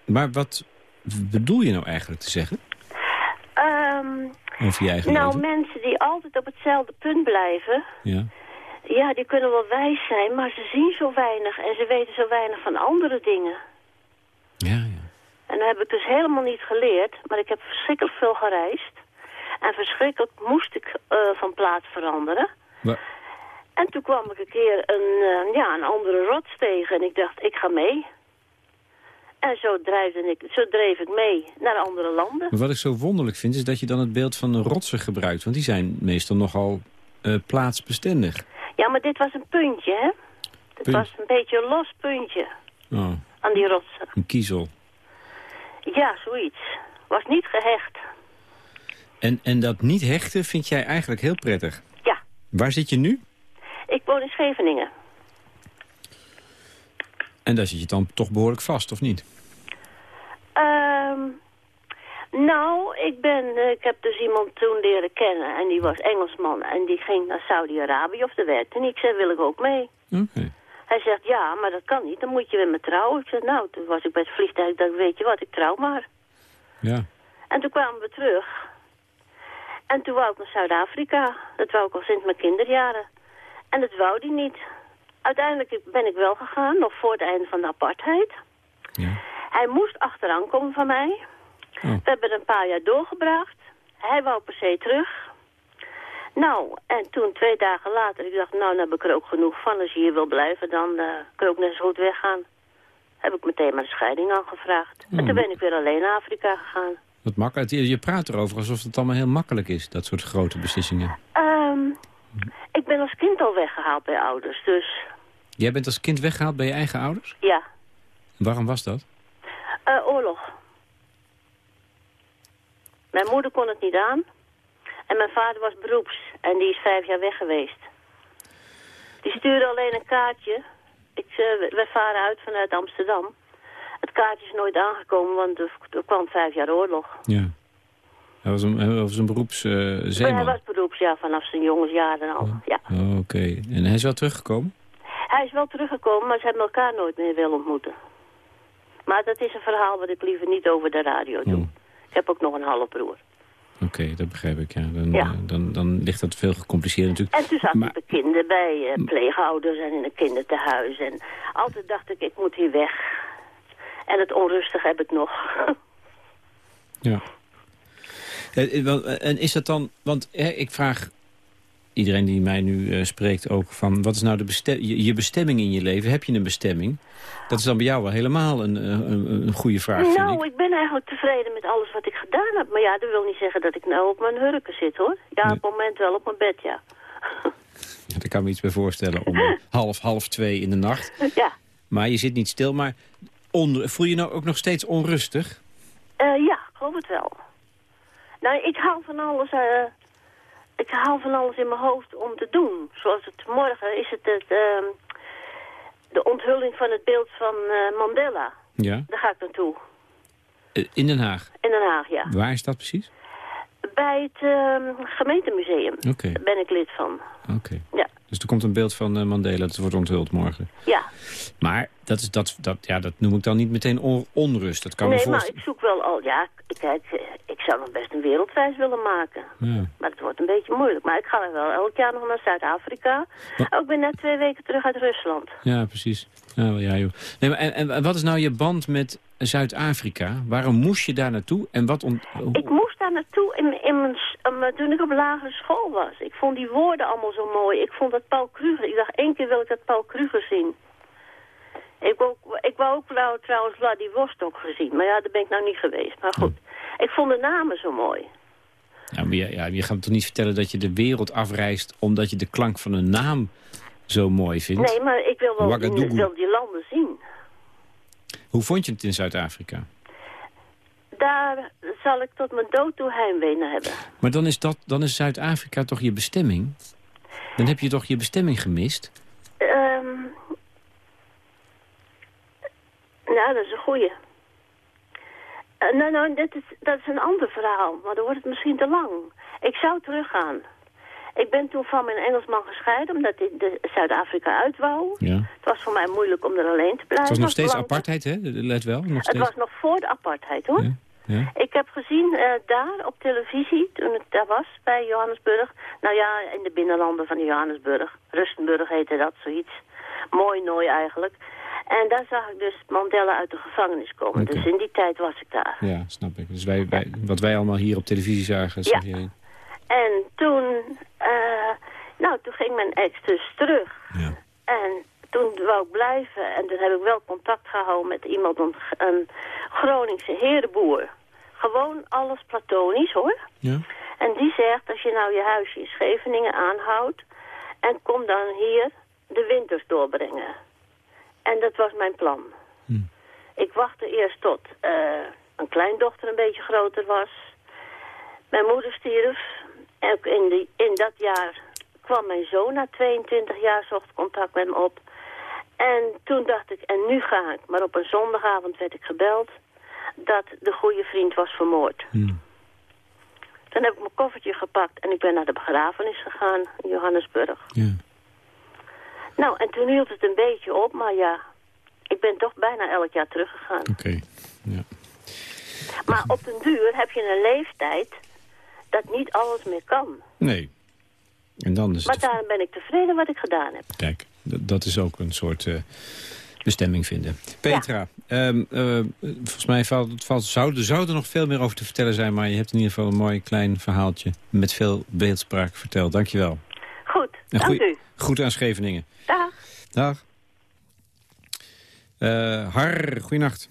maar wat bedoel je nou eigenlijk te zeggen Ehm, over je eigen nou, leven? mensen die altijd op hetzelfde punt blijven... Ja. Ja, die kunnen wel wijs zijn, maar ze zien zo weinig en ze weten zo weinig van andere dingen. Ja, ja. En dat heb ik dus helemaal niet geleerd, maar ik heb verschrikkelijk veel gereisd. En verschrikkelijk moest ik eh, van plaats veranderen. En toen kwam ik een keer een, eh, ja, een andere rots tegen en ik dacht, ik ga mee. En zo, ik, zo dreef ik mee naar andere landen. Maar wat ik zo wonderlijk vind, is dat je dan het beeld van rotsen gebruikt. Want die zijn meestal nogal eh, plaatsbestendig. Ja, maar dit was een puntje, hè? Het Punt. was een beetje een los puntje Oh, aan die rotsen. een kiezel. Ja, zoiets. Was niet gehecht. En, en dat niet hechten vind jij eigenlijk heel prettig. Ja, Waar zit je nu? ik woon in Scheveningen. En daar zit je dan toch behoorlijk vast, of niet? Ehm nou, ik, ben, eh, ik heb dus iemand toen leren kennen en die was Engelsman en die ging naar Saudi-Arabië of de werkte en ik zei, wil ik ook mee? Oké. Hij zegt, ja, maar dat kan niet, dan moet je weer met trouwen. Ik zeg, nou, toen was ik bij het vliegtuig, ik dacht, weet je wat, ik trouw maar. Ja. En toen kwamen we terug. En toen wou ik naar Zuid-Afrika. Dat wou ik al sinds mijn kinderjaren. En dat wou die niet. Uiteindelijk ben ik wel gegaan, nog voor het einde van de apartheid. ja. Hij moest achteraan komen van mij. Oh. We hebben een paar jaar doorgebracht. Hij wou per se terug. Nou, en toen twee dagen later, ik dacht, nou, dan heb ik er ook genoeg van. Als je hier wil blijven, dan eh, kun je ook net zo goed weggaan. Heb ik meteen de scheiding aangevraagd. En toen ben ik weer alleen naar Afrika gegaan. Wat makkelijk. Je praat erover alsof het allemaal heel makkelijk is, dat soort grote beslissingen. Ehm, ik ben als kind al weggehaald bij ouders, dus Jij bent als kind weggehaald bij je eigen ouders? ja. Waarom was dat? Eh, oorlog. Mijn moeder kon het niet aan. En mijn vader was beroeps. En die is vijf jaar weg geweest. Die stuurde alleen een kaartje. Ik, we varen uit vanuit Amsterdam. Het kaartje is nooit aangekomen, want er, er kwam vijf jaar oorlog. Ja. Hij was een, hij was een beroeps eh, Maar hij zeeman. was beroeps, ja, vanaf zijn jongensjaren al. Ja. Oh, Oké. En hij is wel teruggekomen? Hij is wel teruggekomen, maar ze hebben elkaar nooit meer willen ontmoeten. Maar dat is een verhaal wat ik liever niet over de radio doe. Oh. Ik heb ook nog een halfbroer. Oké, dat begrijp ik, ja. Dan, Ja. eh, dan, dan ligt dat veel gecompliceerd natuurlijk. En toen zat Maar- ik bij kinderen, bij eh, pleegouders en in een kinderthuis. En altijd dacht ik, ik moet hier weg. En het onrustig heb ik nog. Ja. Eh, En is dat dan... Want hè, ik vraag iedereen die mij nu eh, spreekt ook van... wat is nou de bestem, je, je bestemming in je leven? Heb je een bestemming? Dat is dan bij jou wel helemaal een, eh, een, een goede vraag, vind nou, ik. ik ben eigenlijk tevreden met alles wat ik gedaan heb. Maar ja, dat wil niet zeggen dat ik nou op mijn hurken zit, hoor. Ja, Nee. op het moment wel op mijn bed, ja. Ja, Daar kan ik me iets bij voorstellen om eh, half, half twee in de nacht. ja. Maar je zit niet stil, maar voel je nou ook nog steeds onrustig? Eh, ja, ik geloof het wel. Nou, ik hou van alles... ik hou van alles in mijn hoofd om te doen. Zoals het morgen is het, het ehm, de onthulling van het beeld van eh, Mandela. Ja. Daar ga ik naartoe. Eh, In Den Haag. In Den Haag, ja. Waar is dat precies? bij het ehm, gemeentemuseum Oké, ben ik lid van. oké. Ja. Dus er komt een beeld van eh, Mandela, dat wordt onthuld morgen. Ja, Maar dat, is, dat, dat, ja, dat noem ik dan niet meteen on- onrust. Dat kan nee, maar ik zoek wel al... Ja, kijk, zou nog best een wereldreis willen maken. Ja. Maar het wordt een beetje moeilijk. Maar ik ga wel elk jaar nog naar Zuid-Afrika. Wa- Ik ben net twee weken terug uit Rusland. ja, precies. Ja, ja, joh. Nee, maar en, en wat is nou je band met Zuid-Afrika? Waarom moest je daar naartoe? En wat on... Ik moest daar naartoe in, in mijn, eh, toen ik op lagere school was. Ik vond die woorden allemaal zo mooi. Ik vond dat Paul Kruger. Ik dacht, één keer wil ik dat Paul Kruger zien. Ik wou, ook- ik wou ook wel trouwens Vladivostok gezien. Maar ja, daar ben ik nou niet geweest. Maar goed, ik vond de namen zo mooi. Ja, maar je, ja, je gaat me toch niet vertellen dat je de wereld afreist... omdat je de klank van een naam zo mooi vindt? Nee, maar ik wil wel ik wil die landen zien. Hoe vond je het in Zuid-Afrika? Daar zal ik tot mijn dood toe heimwee naar hebben. Maar dan is, dat, dan is Zuid-Afrika toch je bestemming? Dan heb je toch je bestemming gemist? Ehm nou, dat is een goeie. Eh, nou, nou, dit is, dat is een ander verhaal, maar dan wordt het misschien te lang. Ik zou teruggaan. Ik ben toen van mijn Engelsman gescheiden, omdat ik de Zuid-Afrika uit wou. Ja. Het was voor mij moeilijk om er alleen te blijven. Het was nog steeds apartheid, hè? Let wel, nog Het was nog voor de apartheid, hoor. Ja, ja. Ik heb gezien eh, daar op televisie, toen ik daar was, bij Johannesburg. Nou ja, in de binnenlanden van Johannesburg. Rustenburg heette dat, zoiets. Mooi nooi eigenlijk. En daar zag ik dus Mandela uit de gevangenis komen. Dus in die tijd was ik daar. Ja, snap ik. Dus wij, wij, wat wij allemaal hier op televisie zagen, zeg jij. En toen, eh, nou, toen ging mijn ex dus terug. Ja. En toen wou ik blijven. En toen heb ik wel contact gehouden met iemand, een, een Groningse herenboer. Gewoon alles platonisch, hoor. Ja? En die zegt, als je nou je huisje in Scheveningen aanhoudt... en kom dan hier de winters doorbrengen. En dat was mijn plan. Hm. Ik wachtte eerst tot eh, een kleindochter een beetje groter was. Mijn moeder stierf. En ook in, die, in dat jaar kwam mijn zoon na 22 jaar, zocht contact met me op. En toen dacht ik, en nu ga ik. Maar op een zondagavond werd ik gebeld dat de goede vriend was vermoord. Hm. Toen heb ik mijn koffertje gepakt en ik ben naar de begrafenis gegaan in Johannesburg. Ja. Nou, en toen hield het een beetje op, maar ja, ik ben toch bijna elk jaar teruggegaan. Oké. Ja. Maar op den duur heb je een leeftijd dat niet alles meer kan. Nee. En dan is Maar daarom ben ik tevreden wat ik gedaan heb. Kijk, dat, is ook een soort eh, bestemming vinden. Petra, ehm, eh, volgens mij valt, het valt, zou, er zou er nog veel meer over te vertellen zijn... maar je hebt in ieder geval een mooi klein verhaaltje met veel beeldspraak verteld. Dankjewel. Goed, En dank goeie- u. Goed aan Scheveningen. Dag. Dag. Eh Har, goeienacht.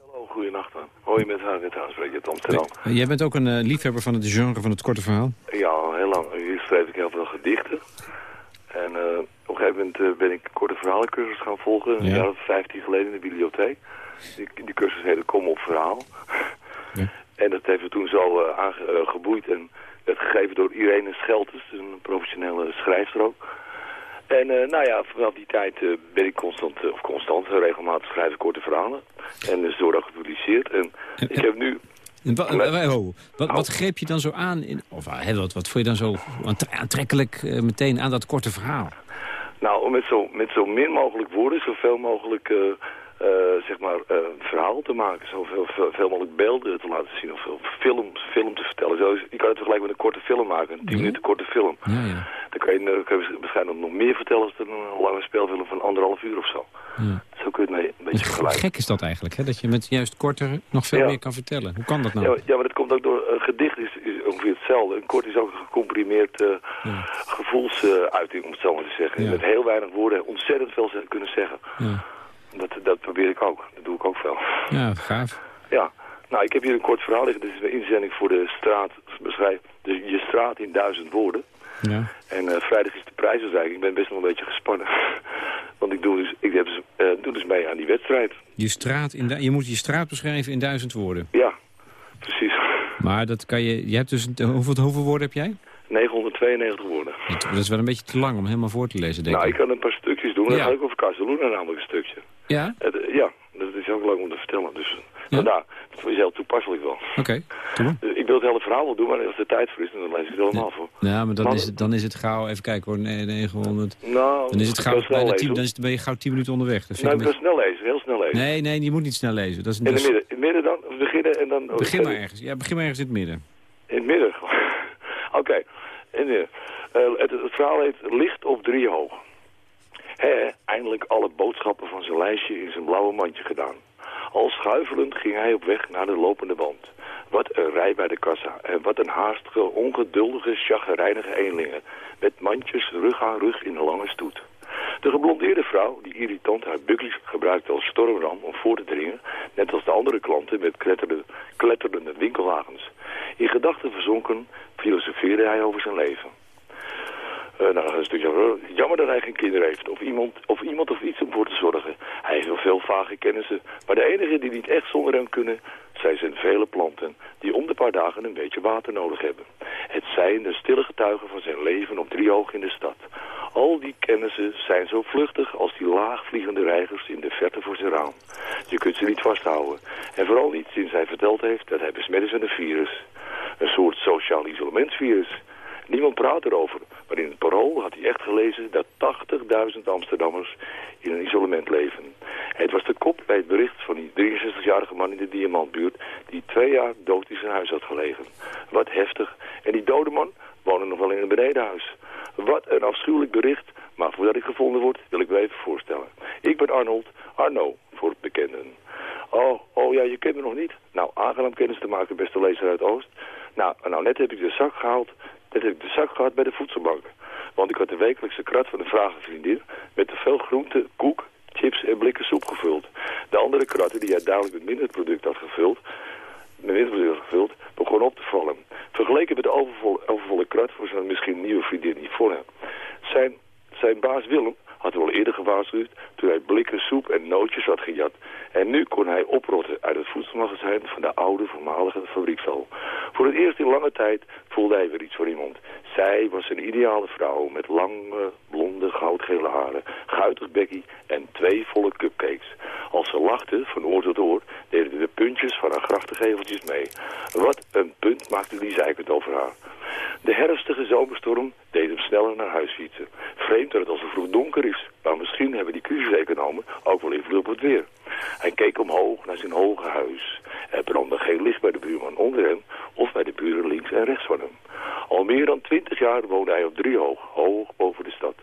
Hallo, goeienacht. man. Hoi met haar het spreek je. Eh, jij bent ook een eh, liefhebber van het genre van het korte verhaal. Ja, heel lang. Hier schreef ik heel veel gedichten. En eh, op een gegeven moment ben ik een korte verhalencursus gaan volgen. Een Ja. jaar of 15 geleden in de bibliotheek. Die, die cursus heette Kom op verhaal. Ja. En dat heeft me toen zo eh, aange- eh, geboeid. En werd gegeven door Irene Scheltes, een professionele schrijfster ook. En eh, nou ja, vanaf die tijd eh, ben ik constant, eh, of constant, regelmatig schrijven korte verhalen. En dus door dat gepubliceerd. En En- ik heb nu En wa- wa- wa- ho, wat, wat greep je dan zo aan? In, of hè, wat, wat vond je dan zo aantre- aantrekkelijk meteen aan dat korte verhaal? Nou, om met zo, met zo min mogelijk woorden, zoveel mogelijk zeg maar, verhaal te maken. Zoveel veel, veel mogelijk beelden te laten zien. Of, of film, film te vertellen. Zo je kan het vergelijken met een korte film maken. Een 10 Ja. minuten korte film. Ja, ja. Dan kan je, eh, kan je waarschijnlijk nog meer vertellen dan een lange speelfilm van anderhalf uur of zo. ja. Zo kun je het mee een beetje vergelijken. Gek is dat eigenlijk, hè? dat je met juist korter nog veel Ja. meer kan vertellen. Hoe kan dat nou? Ja, maar- ja, maar dat komt ook door een gedicht is, is ongeveer hetzelfde. Een kort is ook een gecomprimeerd eh gevoelsuiting, om het zo maar te zeggen. Met heel weinig woorden ontzettend veel kunnen zeggen. Ja, Dat, dat probeer ik ook. Dat doe ik ook veel. ja gaaf. Ja, nou ik heb hier een kort verhaal liggen. Dit is een inzending voor de straat, beschrijf dus je straat in duizend woorden. Ja. En eh, vrijdag is de prijsuitreiking. Ik ben best wel een beetje gespannen. Want ik doe dus, ik heb dus, eh, doe dus mee aan die wedstrijd. Je, straat in je moet je straat beschrijven in duizend woorden. Ja, precies. Maar dat kan je... je hebt dus hoeveel, hoeveel woorden heb jij? 992 woorden. Dat, is wel een beetje te lang om helemaal voor te lezen, denk nou, ik. ik kan een paar stukjes doen. Dan Ja. ga ik over Casaluna namelijk een stukje. Ja? Het, eh, ja, dat is ook leuk om te vertellen. Dus Vandaar. Dat is heel toepasselijk wel. Oké. Eh, Ik wil het hele verhaal wel doen, maar als er tijd voor is, dan lees ik het helemaal voor. Ja, maar dan, Maar- is het, dan is het gauw... Even kijken hoor, nee, 900. Nou, Dan is het gauw wil snel bijna lezen, 10, dan hoor. is het, ben je gauw 10 minuten onderweg. Dat vind Nou, ik wil snel lezen, heel snel lezen. Nee, nee, je moet niet snel lezen. Dat is, In het midden, in het midden dan? Of beginnen en dan... Begin maar ergens. Ja, begin maar ergens in het midden. In het midden. Oké. In het midden. Eh, het, het verhaal heet Licht op drie hoog. Hè, eindelijk alle boodschappen van zijn lijstje in zijn blauwe mandje gedaan. Al schuifelend ging hij op weg naar de lopende band. Wat een rij bij de kassa. En wat een haastige, ongeduldige, chagrijnige eenlingen. Met mandjes rug aan rug in een lange stoet. De geblondeerde vrouw, die irritant haar buggies gebruikte als stormram om voor te dringen, net als de andere klanten met kletterende, kletterende winkelwagens. In gedachten verzonken filosofeerde hij over zijn leven. Kunnen, naar huis fietsen. Vreemd dat het al zo vroeg donker is, maar misschien hebben die crisiseconomen ook wel invloed op het weer. Hij keek omhoog naar zijn hoge huis. Er brandde geen licht bij de buurman onder hem of bij de buren links en rechts van hem. Al meer dan twintig jaar woonde hij op driehoog, hoog boven de stad.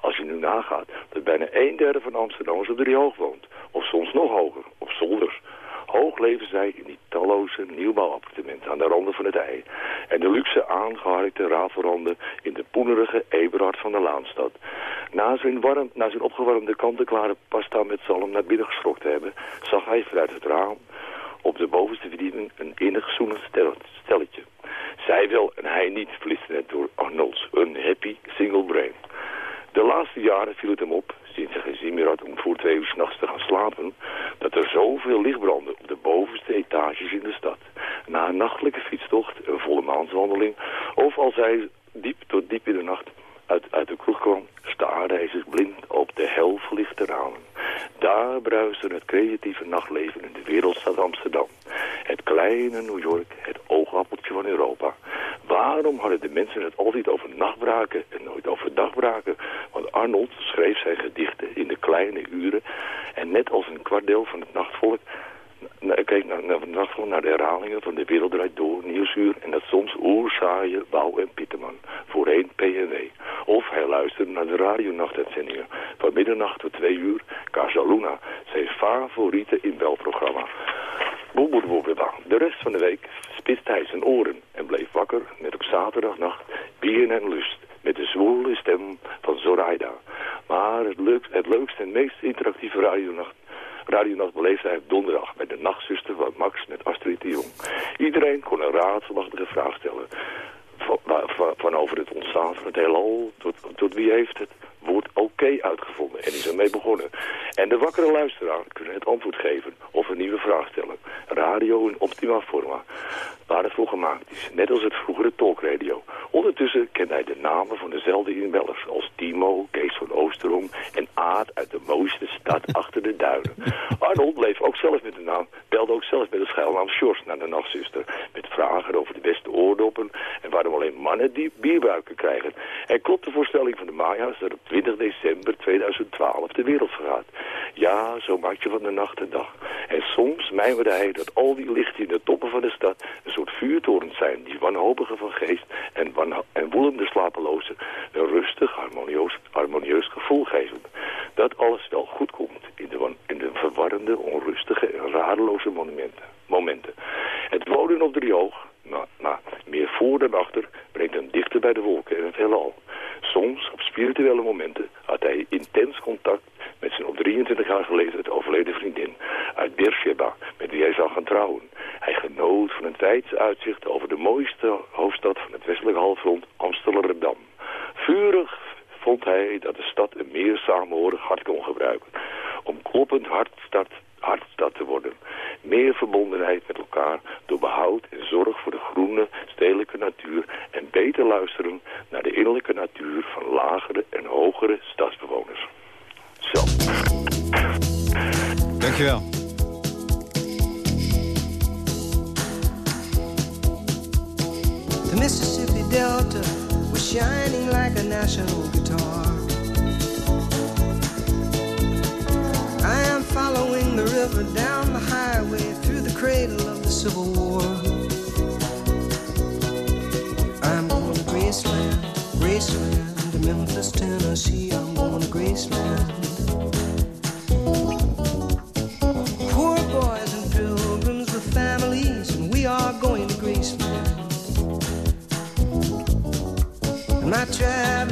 Als je nu nagaat dat bijna een derde van Amsterdammers op driehoog woont. Of soms nog hoger, op zolders. Hoog leven zij in die talloze nieuwbouwappartementen aan de randen van het ei. En de luxe aangeharkte de poenerige Eberhard van der Laanstad. Na zijn, warm, na zijn opgewarmde kant-en-klare pasta met zalm naar binnen geschrokt te hebben, zag hij vanuit het raam op de bovenste verdieping een innig zoenend stel- stelletje. Zij wel en hij niet, flitste het door Arnolds, een happy single brain. De laatste jaren viel het hem op, sinds hij geen meer had om voor twee uur s'nachts te gaan slapen, dat er zoveel licht brandde op de bovenste etages in de stad. Na een nachtelijke fietstocht, een volle maanswandeling, of als hij diep tot diep in de nacht uit, uit de kroeg kwam, staarde hij zich blind op de helverlichte ramen. Daar bruiste het creatieve nachtleven in de wereldstad Amsterdam. Het kleine New York, het oogappeltje van Europa. Waarom hadden de mensen het altijd over nachtbraken en nooit over dagbraken? Want Arnold schreef zijn gedichten in de kleine uren. En net als een kwart deel van het nachtvolk kijk naar, naar, naar, de herhalingen van de Wereld Door, Nieuwsuur en dat soms oerzaaie Bouw en Pieterman, voorheen PNW. Of hij luisterde naar de radionachtuitzendingen van middernacht tot twee uur, Casaluna, zijn favoriete inbelprogramma. Boeboeboeboeba. De rest van de week spitste hij zijn oren en bleef wakker, net op zaterdagnacht, bier en lust, met de zwoele stem van Zoraida. Maar het, het leukste en meest interactieve radionacht Radionacht beleefde hij op donderdag bij de nachtzuster van Max met Astrid de Jong. Iedereen kon een raadselachtige vraag stellen. Van, over het ontstaan van het heelal tot, tot wie heeft het woord oké uitgevonden en is ermee begonnen. En de wakkere luisteraar kunnen het antwoord geven of een nieuwe vraag stellen. Radio in optima forma, waar het voor gemaakt is. Net als het vroegere talkradio. Ondertussen kende hij de namen van dezelfde inbellers als Timo, Kees van Oosterom en Aad uit de mooiste stad achter de duinen. Arnold bleef ook zelf met de naam, belde ook zelf met de schuilnaam Sjors naar de nachtzuster. Met vragen over de beste en waarom alleen mannen die bierbuiken krijgen. Hij klopt de voorstelling van de Maya's dat op 20 december 2012 de wereld vergaat. Ja, zo maak je van de nacht een dag. En soms mijmerde hij dat al die lichten in de toppen van de stad een soort vuurtorens zijn die wanhopigen van geest en, en woelende slapelozen een rustig, harmonieus, harmonieus gevoel geven. Dat alles wel goed komt in de, in de verwarrende, onrustige en radeloze monumenten, momenten. Het wonen op driehoog, voor dan achter, brengt hem dichter bij de wolken en het heelal. Soms, op spirituele momenten, had hij intens contact met zijn op 23 jaar geleden overleden vriendin uit Beersheba, met wie hij zou gaan trouwen. Hij genoot van een wijds uitzicht over de mooiste hoofdstad van het westelijke halfrond, Amsterdam. Vurig vond hij dat de stad een meer samenhorig hart kon gebruiken. Om kloppend hartstad, te worden. Meer verbondenheid met elkaar door behoud en zorg voor de groene, stedelijke natuur... en beter luisteren naar de innerlijke natuur van lagere en hogere stadsbewoners. Zo. Dankjewel. The Mississippi Delta was shining like a national guitar. River down the highway through the cradle of the Civil War. I'm going to Graceland, Graceland, to Memphis, Tennessee. I'm going to Graceland. Poor boys and pilgrims with families, and we are going to Graceland. And my traveling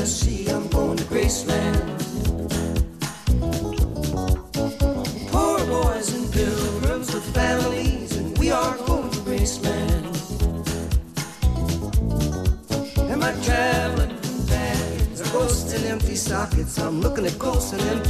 Tennessee. I'm going to Graceland. Poor boys and pilgrims with families, and we are going to Graceland. And my traveling companions are ghosts and empty sockets. I'm looking at ghosts and empties.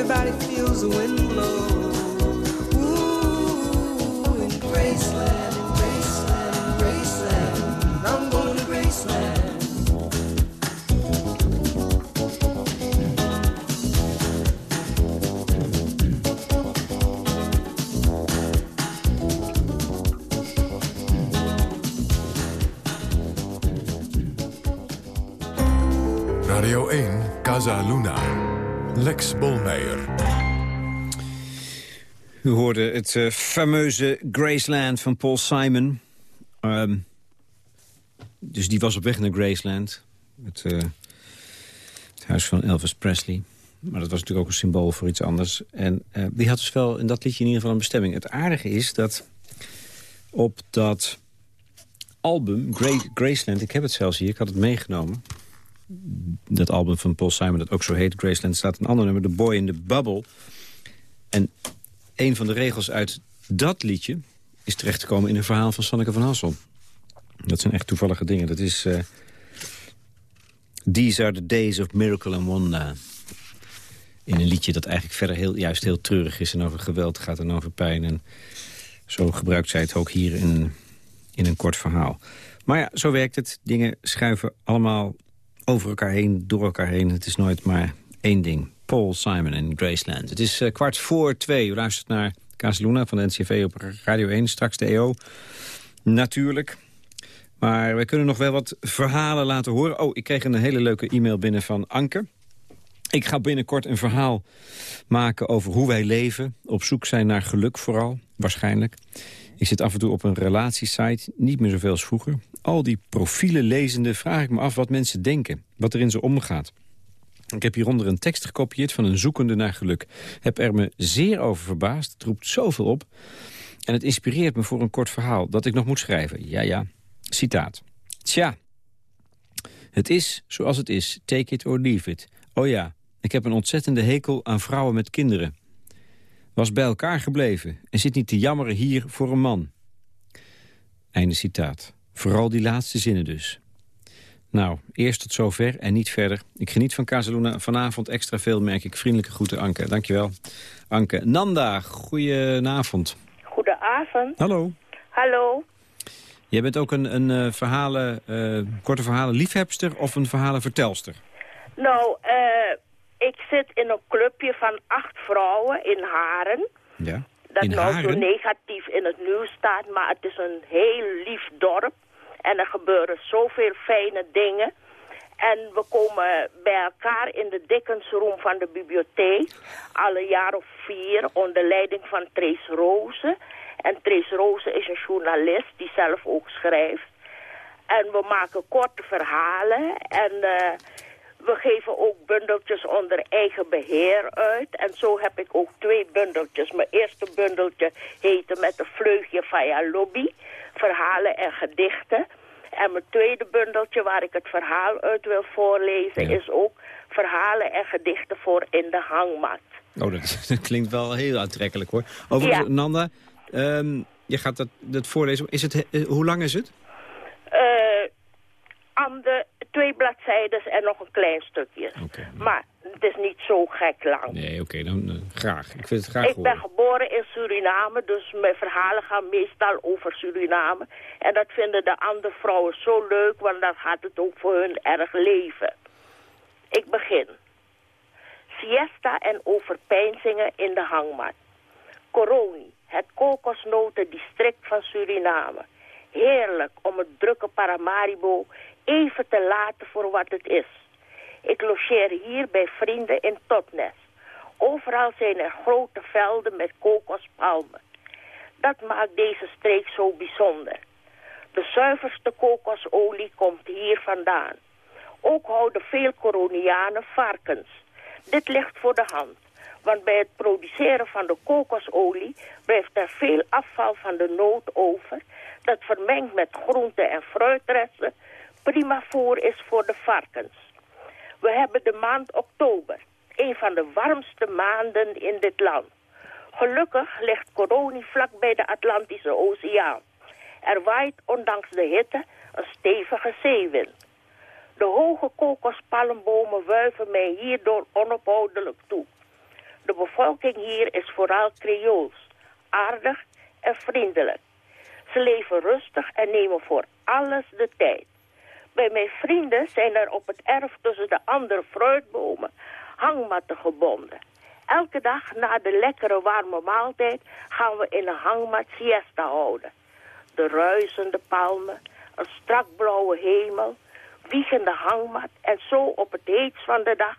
Everybody feels the wind blow. Ooh, in Graceland, Graceland, Graceland. I'm going to Graceland. Radio 1, Casa Luna. Lex Bolmeijer. U hoorde het eh, fameuze Graceland van Paul Simon. Ehm, dus die was op weg naar Graceland. Het, eh, het huis van Elvis Presley. Maar dat was natuurlijk ook een symbool voor iets anders. En eh, die had dus wel in dat liedje in ieder geval een bestemming. Het aardige is dat op dat album, Gra Graceland. Ik heb het zelfs hier, ik had het meegenomen. Dat album van Paul Simon, dat ook zo heet, Graceland, staat een ander nummer, The Boy in the Bubble. En een van de regels uit dat liedje is terechtgekomen in een verhaal van Sanneke van Hassel. Dat zijn echt toevallige dingen. Dat is... Uh, These are the days of miracle and wonder. In een liedje dat eigenlijk verder heel, juist heel treurig is... en over geweld gaat en over pijn. En zo gebruikt zij het ook hier in, in een kort verhaal. Maar ja, zo werkt het. Dingen schuiven allemaal over elkaar heen, door elkaar heen. Het is nooit maar één ding. Paul Simon in Graceland. Het is uh, kwart voor twee. U luistert naar Casaluna van NCV op Radio 1. Straks de EO. Natuurlijk. Maar we kunnen nog wel wat verhalen laten horen. Oh, ik kreeg een hele leuke e-mail binnen van Anke. Ik ga binnenkort een verhaal maken over hoe wij leven. Op zoek zijn naar geluk vooral, waarschijnlijk. Ik zit af en toe op een relatiesite, niet meer zoveel als vroeger. Al die profielen lezende vraag ik me af wat mensen denken. Wat er in ze omgaat. Ik heb hieronder een tekst gekopieerd van een zoekende naar geluk. Heb er me zeer over verbaasd. Het roept zoveel op. En het inspireert me voor een kort verhaal dat ik nog moet schrijven. Ja, ja. Citaat. Tja. Het is zoals het is. Take it or leave it. Oh ja, ik heb een ontzettende hekel aan vrouwen met kinderen. Was bij elkaar gebleven en zit niet te jammeren hier voor een man. Einde citaat. Vooral die laatste zinnen dus. Nou, eerst tot zover en niet verder. Ik geniet van Casaluna. Vanavond extra veel, merk ik. Vriendelijke groeten, Anke. Dankjewel. Anke. Nanda, goedenavond. Goedenavond. Hallo. Hallo. Jij bent ook een, een uh, verhalen, uh, korte verhalen liefhebster of een verhalenvertelster? Nou, uh, ik zit in een clubje van acht vrouwen in Haren. Ja. Dat in nou Haren? zo negatief in het nieuws staat, maar het is een heel lief dorp. En er gebeuren zoveel fijne dingen. En we komen bij elkaar in de Dickensroom van de bibliotheek. Alle jaar of vier onder leiding van Trace Rozen. En Trace Rozen is een journalist die zelf ook schrijft. En we maken korte verhalen. En uh, we geven ook bundeltjes onder eigen beheer uit. En zo heb ik ook twee bundeltjes. Mijn eerste bundeltje heette Met een vleugje via lobby. Verhalen en gedichten. En mijn tweede bundeltje waar ik het verhaal uit wil voorlezen... Ja. is ook verhalen en gedichten voor in de hangmat. Oh, dat, dat klinkt wel heel aantrekkelijk hoor. Overigens, Ja. Nanda, ehm, je gaat dat, dat voorlezen. Is het, eh, hoe lang is het? Eh, aan de twee bladzijden en nog een klein stukje. Oké. Maar het is niet zo gek lang. Nee, oké, dan eh, graag. Ik vind het graag Ik ben geboren in Suriname, dus mijn verhalen gaan meestal over Suriname. En dat vinden de andere vrouwen zo leuk, want dan gaat het ook voor hun erg leven. Ik begin. Siesta en overpeinzingen in de hangmat. Coroni, het kokosnotendistrict van Suriname. Heerlijk om het drukke Paramaribo even te laten voor wat het is. Ik logeer hier bij vrienden in Totnes. Overal zijn er grote velden met kokospalmen. Dat maakt deze streek zo bijzonder. De zuiverste kokosolie komt hier vandaan. Ook houden veel Coronianen varkens. Dit ligt voor de hand, want bij het produceren van de kokosolie blijft er veel afval van de noot over, dat vermengd met groente- en fruitresten prima voer is voor de varkens. We hebben de maand oktober, een van de warmste maanden in dit land. Gelukkig ligt Coroni vlak bij de Atlantische Oceaan. Er waait ondanks de hitte een stevige zeewind. De hoge kokospalmbomen wuiven mij hierdoor onophoudelijk toe. De bevolking hier is vooral Creools, aardig en vriendelijk. Ze leven rustig en nemen voor alles de tijd. Bij mijn vrienden zijn er op het erf tussen de andere fruitbomen hangmatten gebonden. Elke dag na de lekkere warme maaltijd gaan we in een hangmat siesta houden. De ruisende palmen, een strak blauwe hemel, wiegende hangmat en zo op het heetst van de dag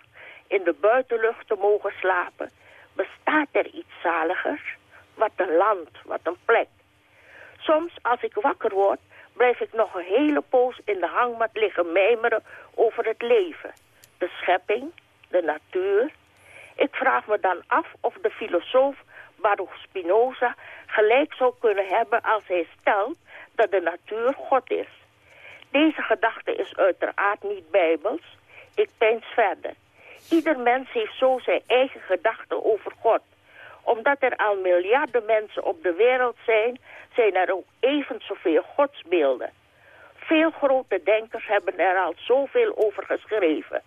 in de buitenlucht te mogen slapen. Bestaat er iets zaligers? Wat een land, wat een plek. Soms als ik wakker word, blijf ik nog een hele poos in de hangmat liggen mijmeren over het leven. De schepping, de natuur. Ik vraag me dan af of de filosoof Baruch Spinoza gelijk zou kunnen hebben als hij stelt dat de natuur God is. Deze gedachte is uiteraard niet bijbels. Ik peins verder. Ieder mens heeft zo zijn eigen gedachten over God. Omdat er al miljarden mensen op de wereld zijn, zijn er ook even zoveel godsbeelden. Veel grote denkers hebben er al zoveel over geschreven.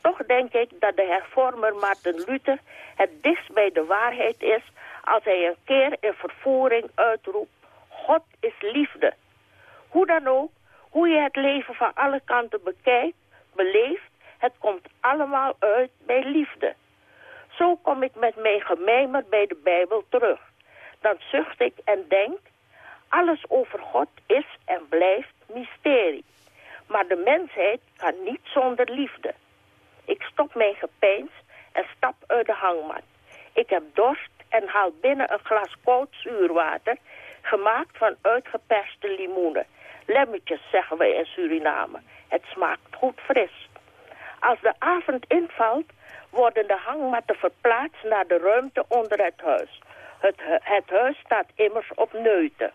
Toch denk ik dat de hervormer Martin Luther het dichtst bij de waarheid is als hij een keer in vervoering uitroept, God is liefde. Hoe dan ook, hoe je het leven van alle kanten bekijkt, beleeft, het komt allemaal uit bij liefde. Zo kom ik met mijn gemijmer bij de Bijbel terug. Dan zucht ik en denk, alles over God is en blijft mysterie. Maar de mensheid kan niet zonder liefde. Ik stop mijn gepeins en stap uit de hangmat. Ik heb dorst en haal binnen een glas koud zuurwater... gemaakt van uitgeperste limoenen. Lemmetjes zeggen wij in Suriname. Het smaakt goed fris. Als de avond invalt, worden de hangmatten verplaatst naar de ruimte onder het huis. Het, het huis staat immers op neuten.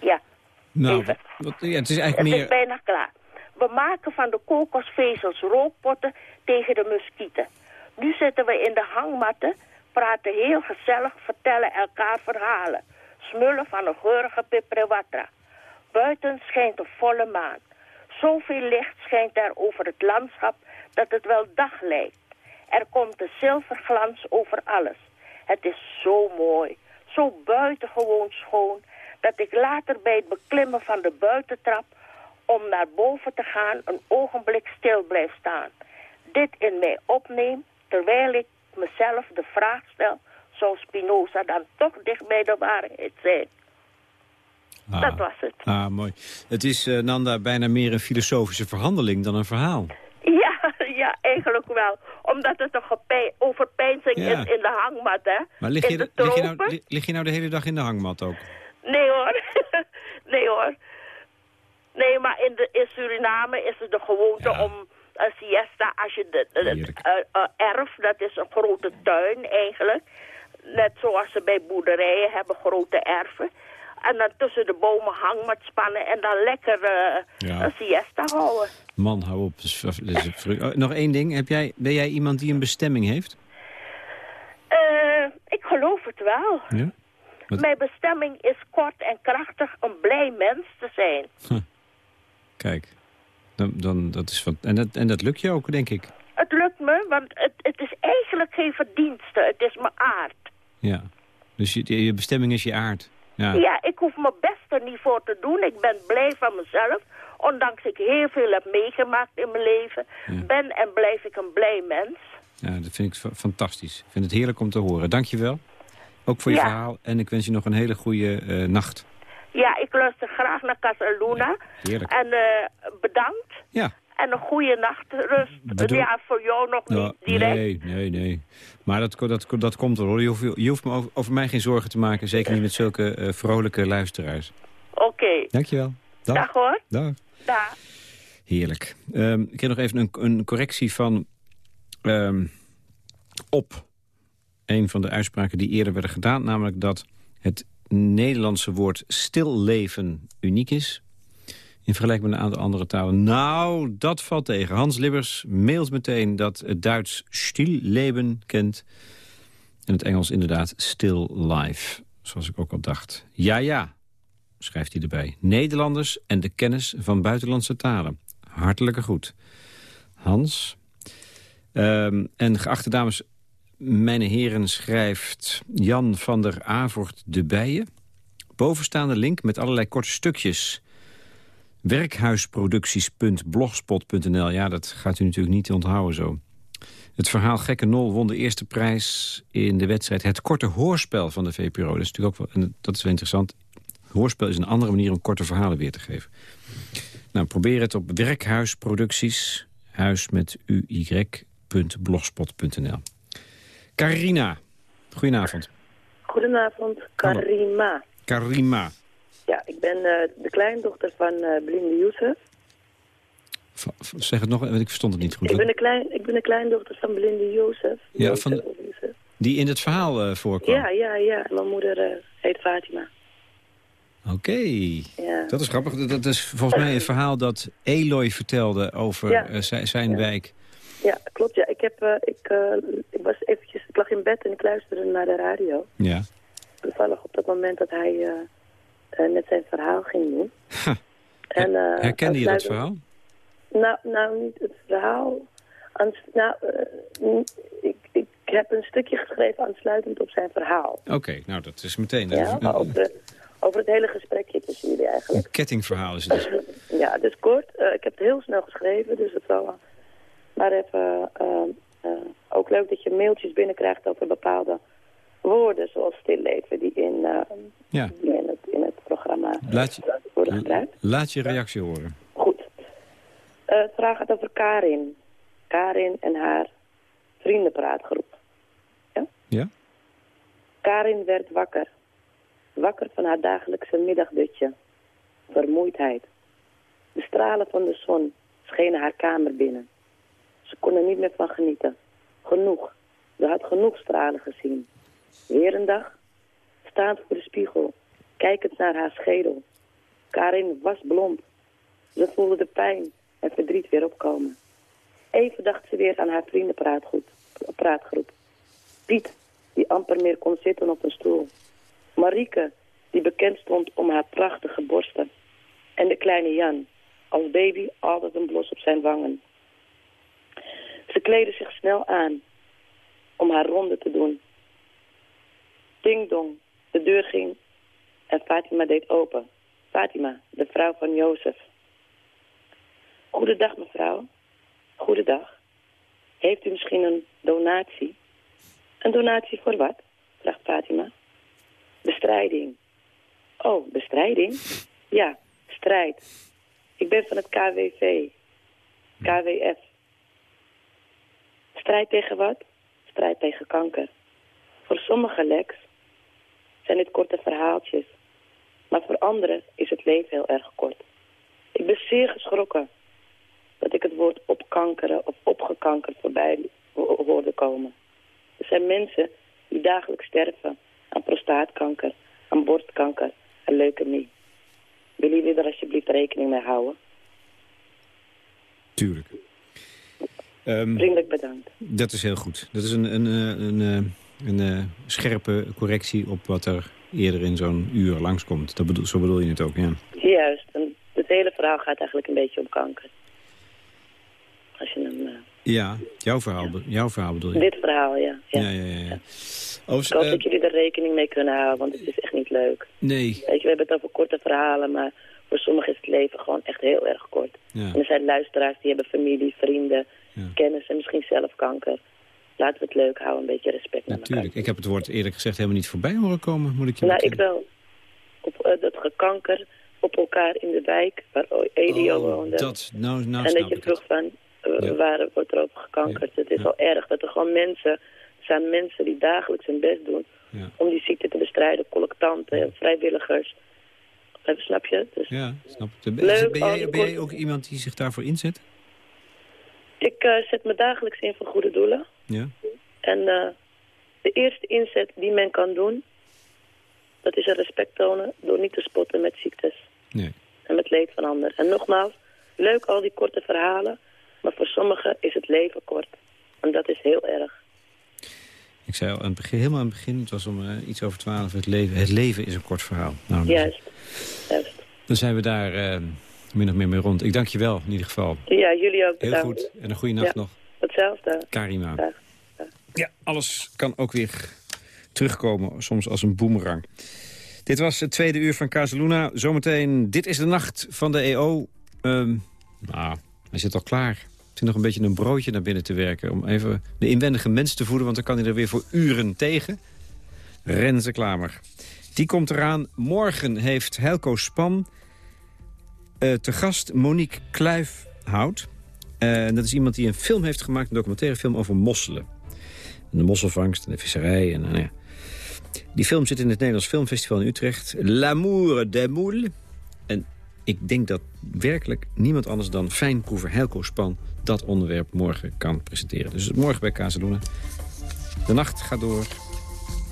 Ja, Nou, Even. wat, ja, het is het eigenlijk is meer... bijna klaar. We maken van de kokosvezels rookpotten tegen de muskieten. Nu zitten we in de hangmatten, praten heel gezellig, vertellen elkaar verhalen. Smullen van een geurige piprewatra. Buiten schijnt een volle maan. Zoveel licht schijnt er over het landschap dat het wel dag lijkt. Er komt een zilverglans over alles. Het is zo mooi, zo buitengewoon schoon, dat ik later bij het beklimmen van de buitentrap om naar boven te gaan een ogenblik stil blijf staan. Dit in mij opneem, terwijl ik mezelf de vraag stel, zou Spinoza dan toch dicht bij de waarheid zijn? Ah. Dat was het. Ah, mooi. Het is, eh, Nanda, bijna meer een filosofische verhandeling dan een verhaal. Ja, ja, eigenlijk wel. Omdat het een overpeinzing Ja. is in de hangmat, hè? Maar lig je, de lig, je tropen. nou, li- lig je nou de hele dag in de hangmat ook? Nee hoor. nee hoor. Nee, maar in, de, in Suriname is het de gewoonte Ja. om een siesta, als je de, eh, eh, erf, dat is een grote tuin eigenlijk. Net zoals ze bij boerderijen hebben, grote erven. En dan tussen de bomen hangmat spannen en dan lekker eh, Ja. een siesta houden. Man, hou op. Oh, nog één ding. Heb jij, ben jij iemand die een bestemming heeft? Eh, ik geloof het wel. Ja? Wat- Mijn bestemming is kort en krachtig een blij mens te zijn. Kijk. Dan, dan, dat is wat, en, dat, en dat lukt je ook, denk ik. Het lukt me, want het, het is eigenlijk geen verdienste. Het is mijn aard. Ja. Dus je, je bestemming is je aard. Ja. Ja, ik hoef mijn best er niet voor te doen. Ik ben blij van mezelf. Ondanks ik heel veel heb meegemaakt in mijn leven. Ja. Ben en blijf ik een blij mens. ja, dat vind ik fa- fantastisch. Ik vind het heerlijk om te horen. Dank je wel. Ook voor je Ja. verhaal. En ik wens je nog een hele goede eh, nacht. Ja, ik luister graag naar Casaluna. Heerlijk. En eh, bedankt. Ja. En een goede nachtrust. Bedoel- Ja, voor jou nog Ja, niet direct. nee, nee, nee. Maar dat, dat, dat komt wel hoor. Je hoeft, je hoeft me over, over mij geen zorgen te maken. Zeker niet met zulke eh, vrolijke luisteraars. Oké. Dankjewel. Dag. Dag hoor. Dag. Dag. Heerlijk. Ehm, ik heb nog even een, een correctie van ehm, op een van de uitspraken die eerder werden gedaan. Namelijk dat het Nederlandse woord stilleven uniek is. In vergelijking met een aantal andere talen. Nou, dat valt tegen. Hans Libbers mailt meteen dat het Duits stilleben kent. En het Engels inderdaad still life. Zoals ik ook al dacht. Ja, ja, schrijft hij erbij. Nederlanders en de kennis van buitenlandse talen. Hartelijke groet. Hans. Ehm, en geachte dames, mijn heren, schrijft Jan van der Avort de Bijen. Bovenstaande link met allerlei korte stukjes. Werkhuisproducties.blogspot.nl. Ja, dat gaat u natuurlijk niet onthouden zo. Het verhaal Gekke Nol won de eerste prijs in de wedstrijd... Het korte hoorspel van de VPRO. Dat is natuurlijk ook wel, en dat is wel interessant. Hoorspel is een andere manier om korte verhalen weer te geven. Nou, probeer het op werkhuisproducties, huis met uy.blogspot.nl. Carina, goedenavond. Goedenavond, Karima. Karima, Ja, ik ben eh, de kleindochter van eh Blinde Youssef. Zeg het nog, want ik verstond het niet goed. Ik ben, de klein, ik ben de kleindochter van Blinde Youssef. Ja, van-. Die in het verhaal eh, voorkwam? Ja, ja, ja. Mijn moeder heet Fatima. Oké, Ja. dat is grappig. Dat- is volgens mij een verhaal dat Eloy vertelde over Ja. zijn, Ja. wijk. Ja, klopt. Ja. Ik, heb, ik, ik was eventjes, ik lag in bed en ik luisterde naar de radio. Ja. Toevallig op dat moment dat hij eh, net zijn verhaal ging doen. En, eh, Herkende je dat verhaal? Nou, nou, niet het verhaal. Ans- nou, eh, ik, ik heb een stukje geschreven aansluitend op zijn verhaal. Oké, nou dat is meteen Ja, over, over het hele gesprekje tussen jullie eigenlijk. een kettingverhaal is het. dus. Ja, dus kort. ik heb het heel snel geschreven, dus het zal maar even... ook leuk dat je mailtjes binnenkrijgt over bepaalde woorden, zoals stilleven, die in, Ja, die in het programma laat je, worden gebruikt. laat je reactie horen. Goed. Eh, het vraag gaat over Karin. Karin en haar vriendenpraatgroep. Ja? Ja? Karin werd wakker. Wakker van haar dagelijkse middagdutje. Vermoeidheid. De stralen van de zon schenen haar kamer binnen. Ze kon er niet meer van genieten. Genoeg. Ze had genoeg stralen gezien. Weer een dag. Staand voor de spiegel. Kijkend naar haar schedel. Karin was blond. Ze voelde de pijn en verdriet weer opkomen. Even dacht ze weer aan haar vriendenpraatgroep. praatgroep. Piet, die amper meer kon zitten op een stoel. Marieke, die bekend stond om haar prachtige borsten. En de kleine Jan, als baby altijd een blos op zijn wangen. Ze kleedde zich snel aan om haar ronde te doen. Ding dong, de deur ging en Fatima deed open. Fatima, de vrouw van Jozef. Goedendag mevrouw. Goedendag. Heeft u misschien een donatie? Een donatie voor wat? vraagt Fatima. Bestrijding. Oh, bestrijding? Ja, strijd. Ik ben van het KWV. KWF. Strijd tegen wat? Strijd tegen kanker. Voor sommige Lex zijn dit korte verhaaltjes. Maar voor anderen is het leven heel erg kort. Ik ben zeer geschrokken dat ik het woord opkankeren of opgekankerd voorbij ho- hoorde komen. Er zijn mensen die dagelijks sterven aan prostaatkanker, aan borstkanker en leukemie. Willen jullie er alsjeblieft rekening mee houden? Tuurlijk. Ehm, Vriendelijk bedankt. dat is heel goed. Dat is een, een, eh, een, eh, een, eh, scherpe correctie op wat er eerder in zo'n uur langskomt. Dat bedoel, zo bedoel je het ook, ja. Juist, en het hele verhaal gaat eigenlijk een beetje om kanker. Als je hem... eh, Ja, jouw verhaal, jouw verhaal bedoel je? dit verhaal, ja. ja. Ja, ja, ja. ja. Ik hoop eh, dat jullie er rekening mee kunnen houden, want het is echt niet leuk. nee, Weet je, we hebben het over korte verhalen, maar voor sommigen is het leven gewoon echt heel erg kort. En er zijn luisteraars die hebben familie, vrienden, kennis en misschien zelf kanker. Laten we het leuk houden, een beetje respect natuurlijk. Ik heb het woord eerlijk gezegd helemaal niet voorbij horen komen, moet ik je Nou, ik wel. Op eh, dat gekanker op elkaar in de wijk waar Edio Oh, woonde. dat, nou, nou en dat je vroeg het. van, eh, Ja. waar wordt er op gekankerd? Het is Ja. wel erg dat er gewoon mensen, zijn mensen die dagelijks hun best doen om die ziekte te bestrijden. Collectanten, vrijwilligers. Eh, Snap je? Dus Ja, snap ik. Leuk, ben, al jij, die ben jij ook iemand die zich daarvoor inzet? ik zet me dagelijks in voor goede doelen. Ja? En eh, de eerste inzet die men kan doen, dat is een respect tonen door niet te spotten met ziektes. Nee. en met leed van anderen. En nogmaals, leuk al die korte verhalen, maar voor sommigen is het leven kort. En dat is heel erg. Ik zei al aan het begin, helemaal aan het begin, het was om eh, iets over twaalf, het leven, het leven is een kort verhaal. Nou, dan- Juist. Juist. Dan zijn we daar eh, min of meer mee rond. Ik dank je wel, in ieder geval. Ja, jullie ook Heel goed. En een goede nacht Ja. nog. Hetzelfde. Karima. Ja, alles kan ook weer terugkomen, soms als een boemerang. Dit was het tweede uur van Casaluna. Zometeen, dit is de nacht van de EO. Ehm, nou, hij zit al klaar. Het is nog een beetje een broodje naar binnen te werken... om even de inwendige mens te voeden... want dan kan hij er weer voor uren tegen. Renze Klamer. Die komt eraan. Morgen heeft Helco Span eh, te gast Monique Kluifhout. Eh, En dat is iemand die een film heeft gemaakt, een documentaire film over mosselen. En de mosselvangst en de visserij. En, nou ja. Die film zit in het Nederlands Filmfestival in Utrecht. L'amour des moules. En ik denk dat werkelijk niemand anders dan fijnproever Helco Span... dat onderwerp morgen kan presenteren. Dus morgen bij Casaluna. De nacht gaat door.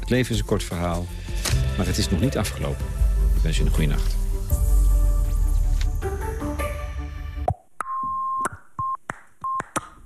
Het leven is een kort verhaal. Maar het is nog niet afgelopen. Ik wens je een goede nacht.